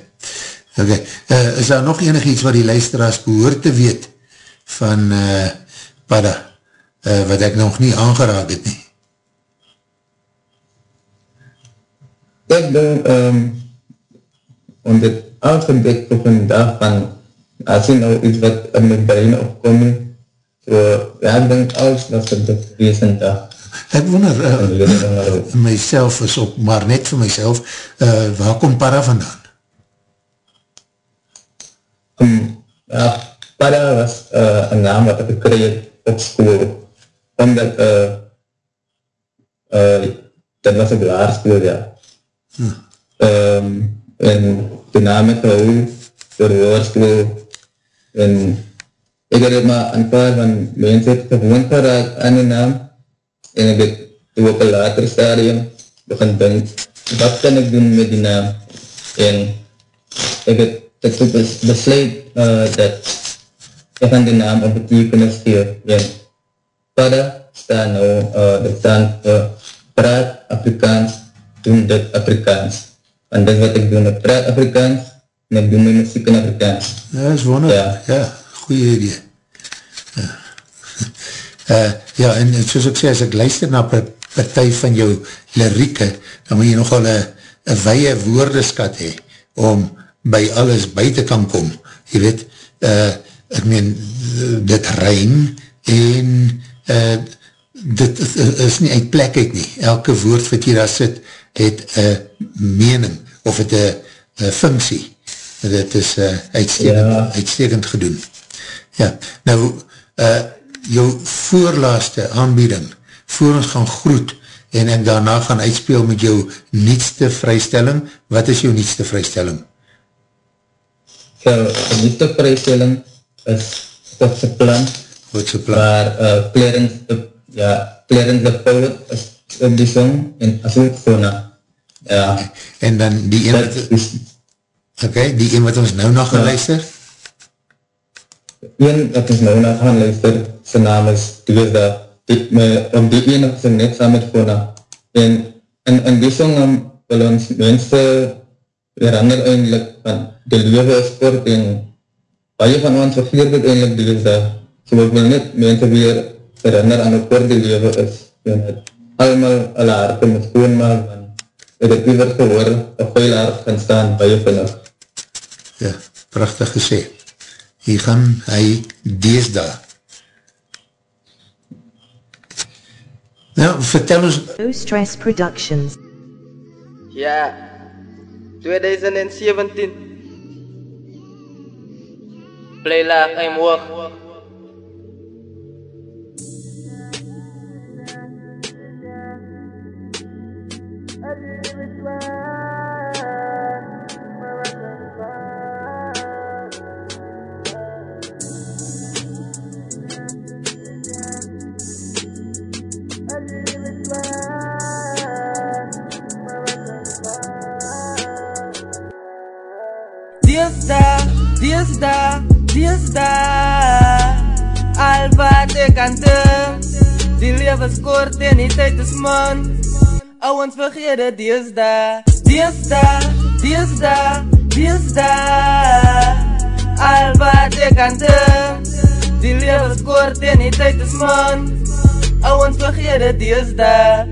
Oké, okay. uh, is daar nog enig iets wat die luisteraars behoor te weet van uh, Padda, uh, wat ek nog nie aangeraak het nie? Ek dink, um, om dit uitgedek te vandag van, as jy nou iets wat in my brein opkom, ja, ek dink alles wat vir dit wees in dag. Ek wonder, uh, myself is op, maar net vir myself, uh, waar kom para vandaan? Um, ja, para was uh, een naam wat ek gekry het op school, omdat uh, uh, dat was op laarschool, ja. Hm. Um, en de naam het gehou door woordschool en ek het het maar een paar van mense het gewoon geraak aan die naam en ek het toe op een later stadium begin denk, wat kan ek doen met die naam en ek het ek het bes, besluit uh, dat ek aan die naam een betekenis geef en. Pada staan nou, uh, dit staan vir praat Afrikaans, doen dit Afrikaans. En dit wat ek doen, ek praat Afrikaans en ek doen my muziek goeie idee. Ja. Uh, ja, en soos ek sê, as ek luister na partij van jou lirieke, dan moet jy nogal een weie woordeskat hee, om by alles by te kan kom. Jy weet, uh, ek meen, dit rein, en uh, dit is nie uit plek uit nie. Elke woord wat hier daar sit, het een mening, of het een functie. Dit is uh, uitstekend, ja. uitstekend gedoen. Ja, nou, uh, jou voorlaaste aanbieding, voor ons gaan groet, en ek daarna gaan uitspeel met jou nietste vrystelling, wat is jou nietste vrystelling? Jou nietste vrystelling is Godse plan, Godse plan, waar uh, Clarence, de, ja, Clarence de Poet is op die song, en ook Gona, ja. En dan die een wat, is, ok, die een wat ons nou nog gaan ja. luister? Een wat ons nou na gaan luister, sy naam is Doosda, om die ene sy net saam met Gona. En in, in die song um, wil ons mense herinner eindelijk van die lewe is kort en baie van ons vergeer dit eindelijk Doosda. So ek wil net mense weer herinner aan hoe kort die lewe is en het allemaal alle harte moet skoonmaak en het het liever gehoor op veel hart gaan staan baie vinnig. Ja, prachtig gesê hier gaan hy deesda. Nou, vertel ons... No Stress Productions. Ja, 2017. Play laag en hoog. Diasda, Diasda Al wat ek kan doen Die lewe is kort en die tyd is man. Ouwens vergeet het Diasda Diasda, Diasda, Diasda Al wat ek kan doen Die lewe is kort en die tyd is man. Ouwens vergeet het Diasda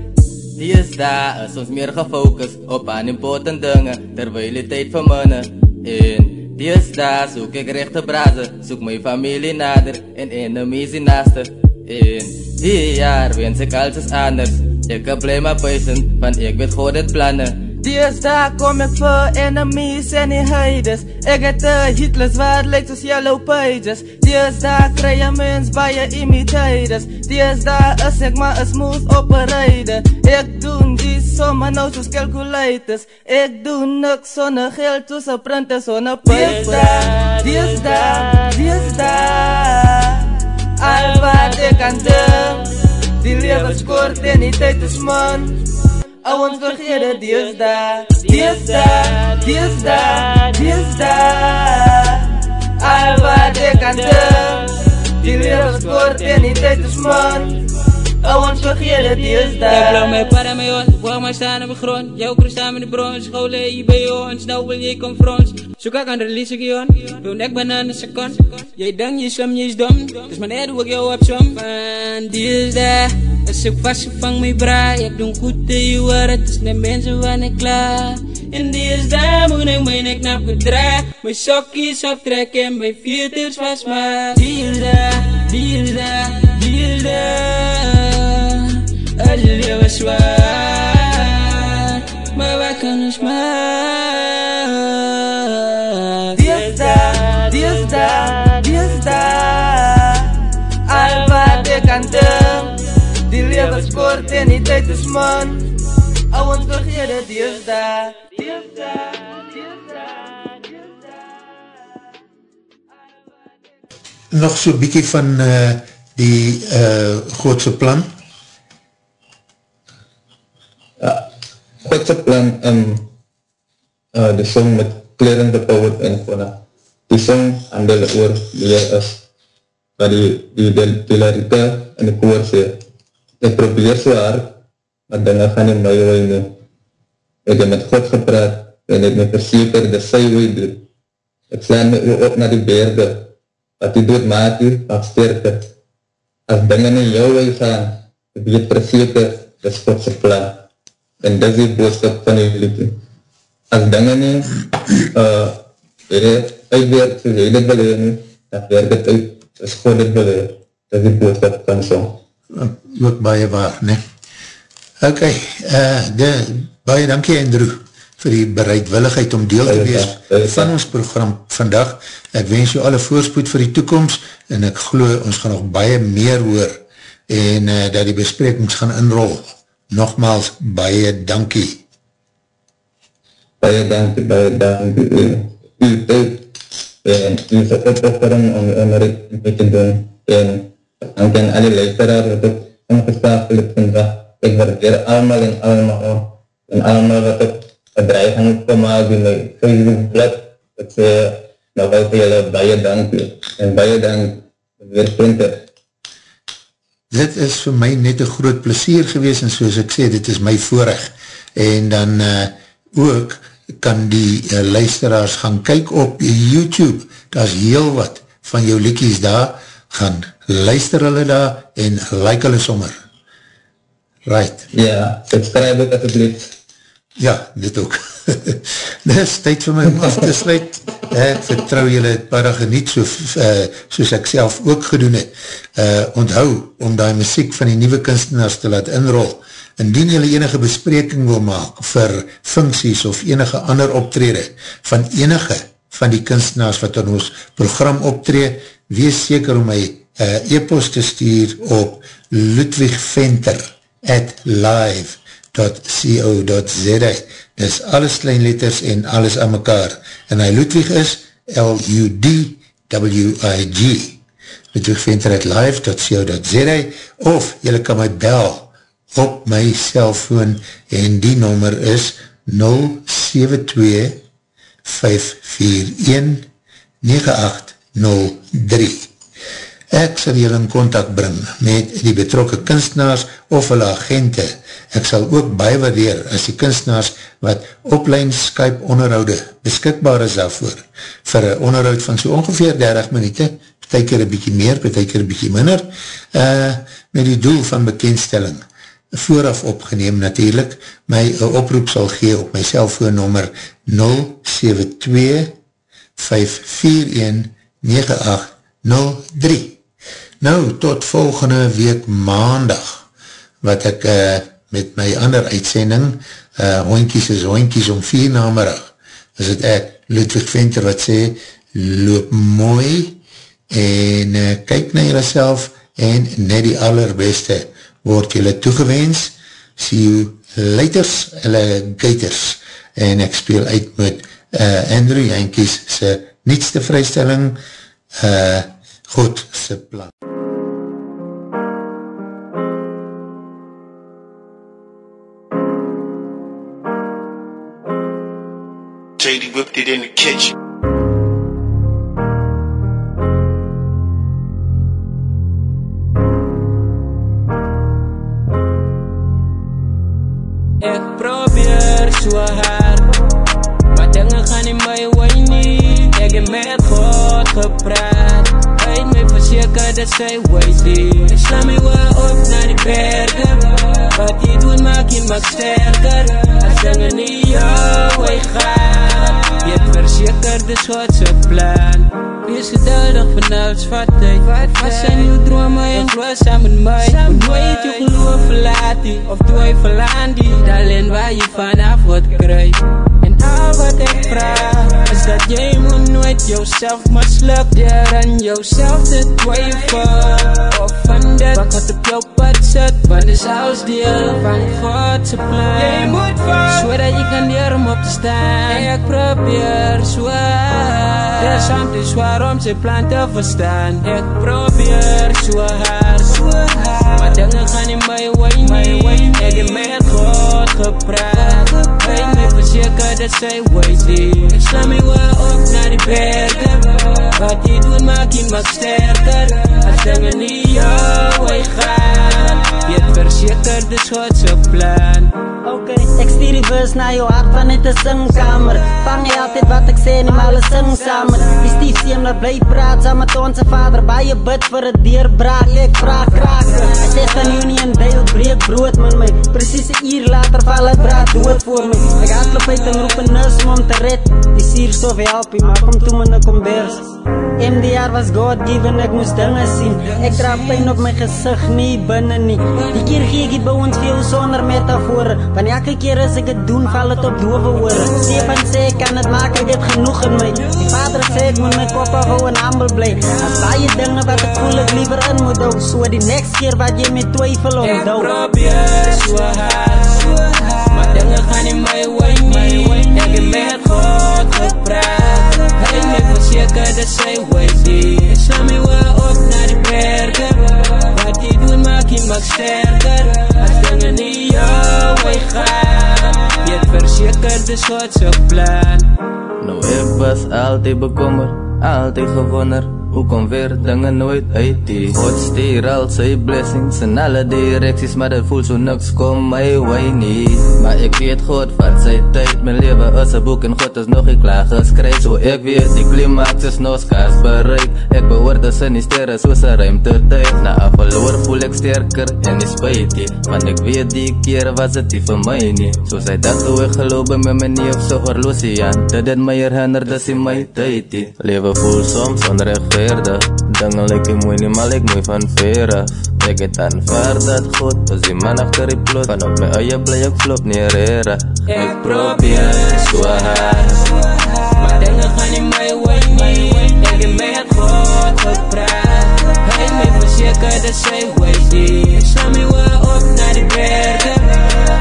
Diasda is ons meer gefocus op aan important dinge Terwijl die tyd verminne En Diasda zoek ik rechte brazen, zoek mijn familie nader en enemies in naaste. In die jaar wens ik alles anders. Ik heb blij maar puisten, van ik weet goed het plannen. Diasda kom ik voor enemies en die heides. Ik het de Hitlers waar lijkt als yellow pages. Diasda krijg je mens bij je imitators. Diasda is ik maar een smooth operator. Ik doe die sommer nou soos calculators. Ik doe niks zonder geld tussen printen zonder paper. Diasda, Diasda. Al wat ik kan doen. Die leven is kort en die tijd is man. Ouwens vergeet het, Diasda, Diasda, Diasda, Diasda. Al wat ik kan doen. Die leven is kort en die tijd is man. Ouwens vergeet het, Diasda. Ik blauw mij para mij ons, wou maar staan op de grond. Jouw kruis staan met de brons, scholen hier bij ons. Nou wil je confront. Zoek ik aan de release ik je on. Wil nek banaan een second. Jij denkt je slim, je is dom. Dus maar net doe ik jou op som. Van Diasda. As ek vastgevang my braai, ek doen goed te jou waar het is net mense wanneer klaar En die is daar moet ek my nek nap gedra My sokkies aftrek en my veters vasmaak Die is daar, die is daar, die is daar As je lewe zwaar Maar waar kan ons maar Die is daar, die is daar, die is daar Al wat ek kan doen Die lewe is kort en die tijd is man Ouwens vergeet het, die is daar Die is daar, die is daar, die is daar Nog so bykie van uh, die uh, Godse plan? Godse plan, um, uh, die song met klerende power en vana. Die song handel oor wie jy is, wat die, die, die, die larika en die koor sê. Ek probeer so hard, maar dinge gaan nie my wil nie. Ek het met God gepraat, en ek my verseker, dat sy wil doen. Ek slaan my oor op na die berge, wat die dood maak u, af sterke. As dinge nie jou wil gaan, ek weet verseker, dat is Godse plan. En dit is die boodskap van die liefde. As dinge nie, uh, jy uitwerk, soos jy dit wil nie, dan werk het uit, as God dit wil heen. Dat is die boodskap van song. Ook baie waar, ne? Ok, uh, de, baie dankie Andrew vir die bereidwilligheid om deel te wees van ons program vandag. Ek wens jou alle voorspoed vir die toekomst en ek geloof ons gaan nog baie meer hoor en uh, dat die besprekings gaan inrol. Nogmaals, baie dankie. Baie dankie, baie dankie. U tyd en u opoffering om om er mee te doen en dankie aan alle luisteraar wat het ingestapel het vandag. Ek waardeer allemaal en allemaal en allemaal wat het aan het gemaakt in my Facebookblad. Ek sê, nou wil vir julle baie dankie en baie dank weer printer. Dit is vir my net een groot plesier gewees en soos ek sê, dit is my voorrecht. En dan uh, ook kan die uh, luisteraars gaan kyk op YouTube. Daar is heel wat van jou liekies daar. Gaan luister hulle daar en like hulle sommer. Right. Ja, subscribe ook asjeblieft. Ja, dit ook. dit is tyd vir my om af te sluit. Ek vertrouw julle het para geniet so, uh, soos ek self ook gedoen het. Uh, onthou om die muziek van die nieuwe kunstenaars te laat inrol. Indien julle enige bespreking wil maak vir funksies of enige ander optrede van enige van die kunstenaars wat in ons program optree, wees seker om my uh, e-post te stuur op Ludwig Venter at live www.co.za Dis alles klein letters en alles aan mekaar. En hy Ludwig is L-U-D-W-I-G Ludwig Venter at live.co.za of jylle kan my bel op my cellfoon en die nummer is 072 541 9803 Ek sal julle in contact bring met die betrokke kunstenaars of hulle agente. Ek sal ook baie waardeer as die kunstenaars wat opline Skype onderhoude beskikbaar is daarvoor. Vir een onderhoud van so ongeveer 30 minuute, betek keer een bykie meer, betek keer een bykie minder, uh, met die doel van bekendstelling. Vooraf opgeneem natuurlijk, my oproep sal gee op my cellfoonnummer 072 541 9803 Nou, tot volgende week maandag, wat ek uh, met my ander uitsending, uh, hoinkies is hoinkies om vier namerig, is het ek, Ludwig Venter, wat sê, loop mooi, en uh, kyk na jylle self, en net die allerbeste, word jylle toegewens, see you laters, alligators, en ek speel uit met uh, Andrew Jankies, sy nietste vrystelling, uh, God se plan. JD whipped it in the kitchen. Ek probeer so hard Maar dinge er gaan Ek met God gepraat. Dat Ek sla op na die berge Wat jy doen maak jy maak sterker. As dinge nie jou dis God sy plan. Wees geduldig van alles vat tyd As sy nieuw drome en glo saam met my Want nooit jou geloof verlaat die? Of twyfel aan die? Talent waar jy vanaf wat kry En al wat ek vraag. Is dat jy moet nooit jouself misluk Deur aan jouself te twyfel Of van dit wat wat op jou pad sit Want is alles deel van Godse plan? Jy moet vat So dat jy kan leer om op te staan. Ek probeer so Dis soms is zwaar om sy plan te verstaan. Ek probeer so hard Maar dinge gaan nie my way nie Ek het met God gepraat Hy my verseker dat sy weet nie Ek sla my weer op na die berge Wat jy doen maak jy maak sterker As dinge nie jou way gaan Weet verseker dis God sy plan Ok, ek stuur die vers na jou hart van net 'n singkamer Vang jy altyd wat ek sê en maar alles sing saam Die stiefseem laat bly praat saam met ons vader Baie bid vir 'n deurbraak, ek vra kraak Ek sê van Union Dale breek brood met my Presies 'n uur later val ek braad dood voor my Ek hardloop uit en roep 'n nurse om te red Die suurstof help hom, maar kom toe met 'n kombers MDR was God given, ek moes dinge sien. Ek dra pijn op my gesig, nie binnen nie. Die keer gee ek die by ons veel sonder metafore. Van elke keer as ek het doen, val het op dove oore Stefan sê, ek kan het maak, ek het genoeg in my. Die vader sê, ek moet my kop afhou en humble bly. As baie dinge wat ek voel, ek liever in moet hou. So die next keer wat jy met twyfel onthou. Ek probeer so hard Maar dinge gaan nie my way nie Ek het met God gepraat Hy my verseker dat sy weet nie Ek sla my weer op na die berge Wat jy doen maak jy maak sterker As dinge nie jou way gaan Weet verseker dis God sy plan Nou ek was altyd bekommer, altyd gewonder Hoekom weer dinge nooit uit die God stuur al sy blessings in alle directies Maar dit voel so niks kom my way nie. Maar ek weet God vat sy tyd My leven is een boek en God is nog nie klaar geskryf. So ek weet die climax is nog skaars bereik. Ek behoort as in die sterre soos een ruimte tyd. Na een verloor voel ek sterker en die spijt die Want ek weet die keer was het nie vir my nie. Soos hy dat hoe ek geloof by my nie op so horlosie aan dit my herinner dis in my tyd die Leven voel soms onrechtvaardig Dinge lyk nie mooi nie, maar lyk mooi van ver af Ek het aanvaard dat God is die man achter die plot Van op my eie bly ek flop neer Ek probeer so hard Maar dinge gaan nie my way nie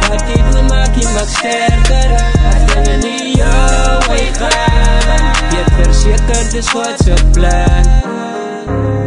Wat jy doen maak jy maak sterker As dinge nie jou way gaan Weet verseker dis God sy plan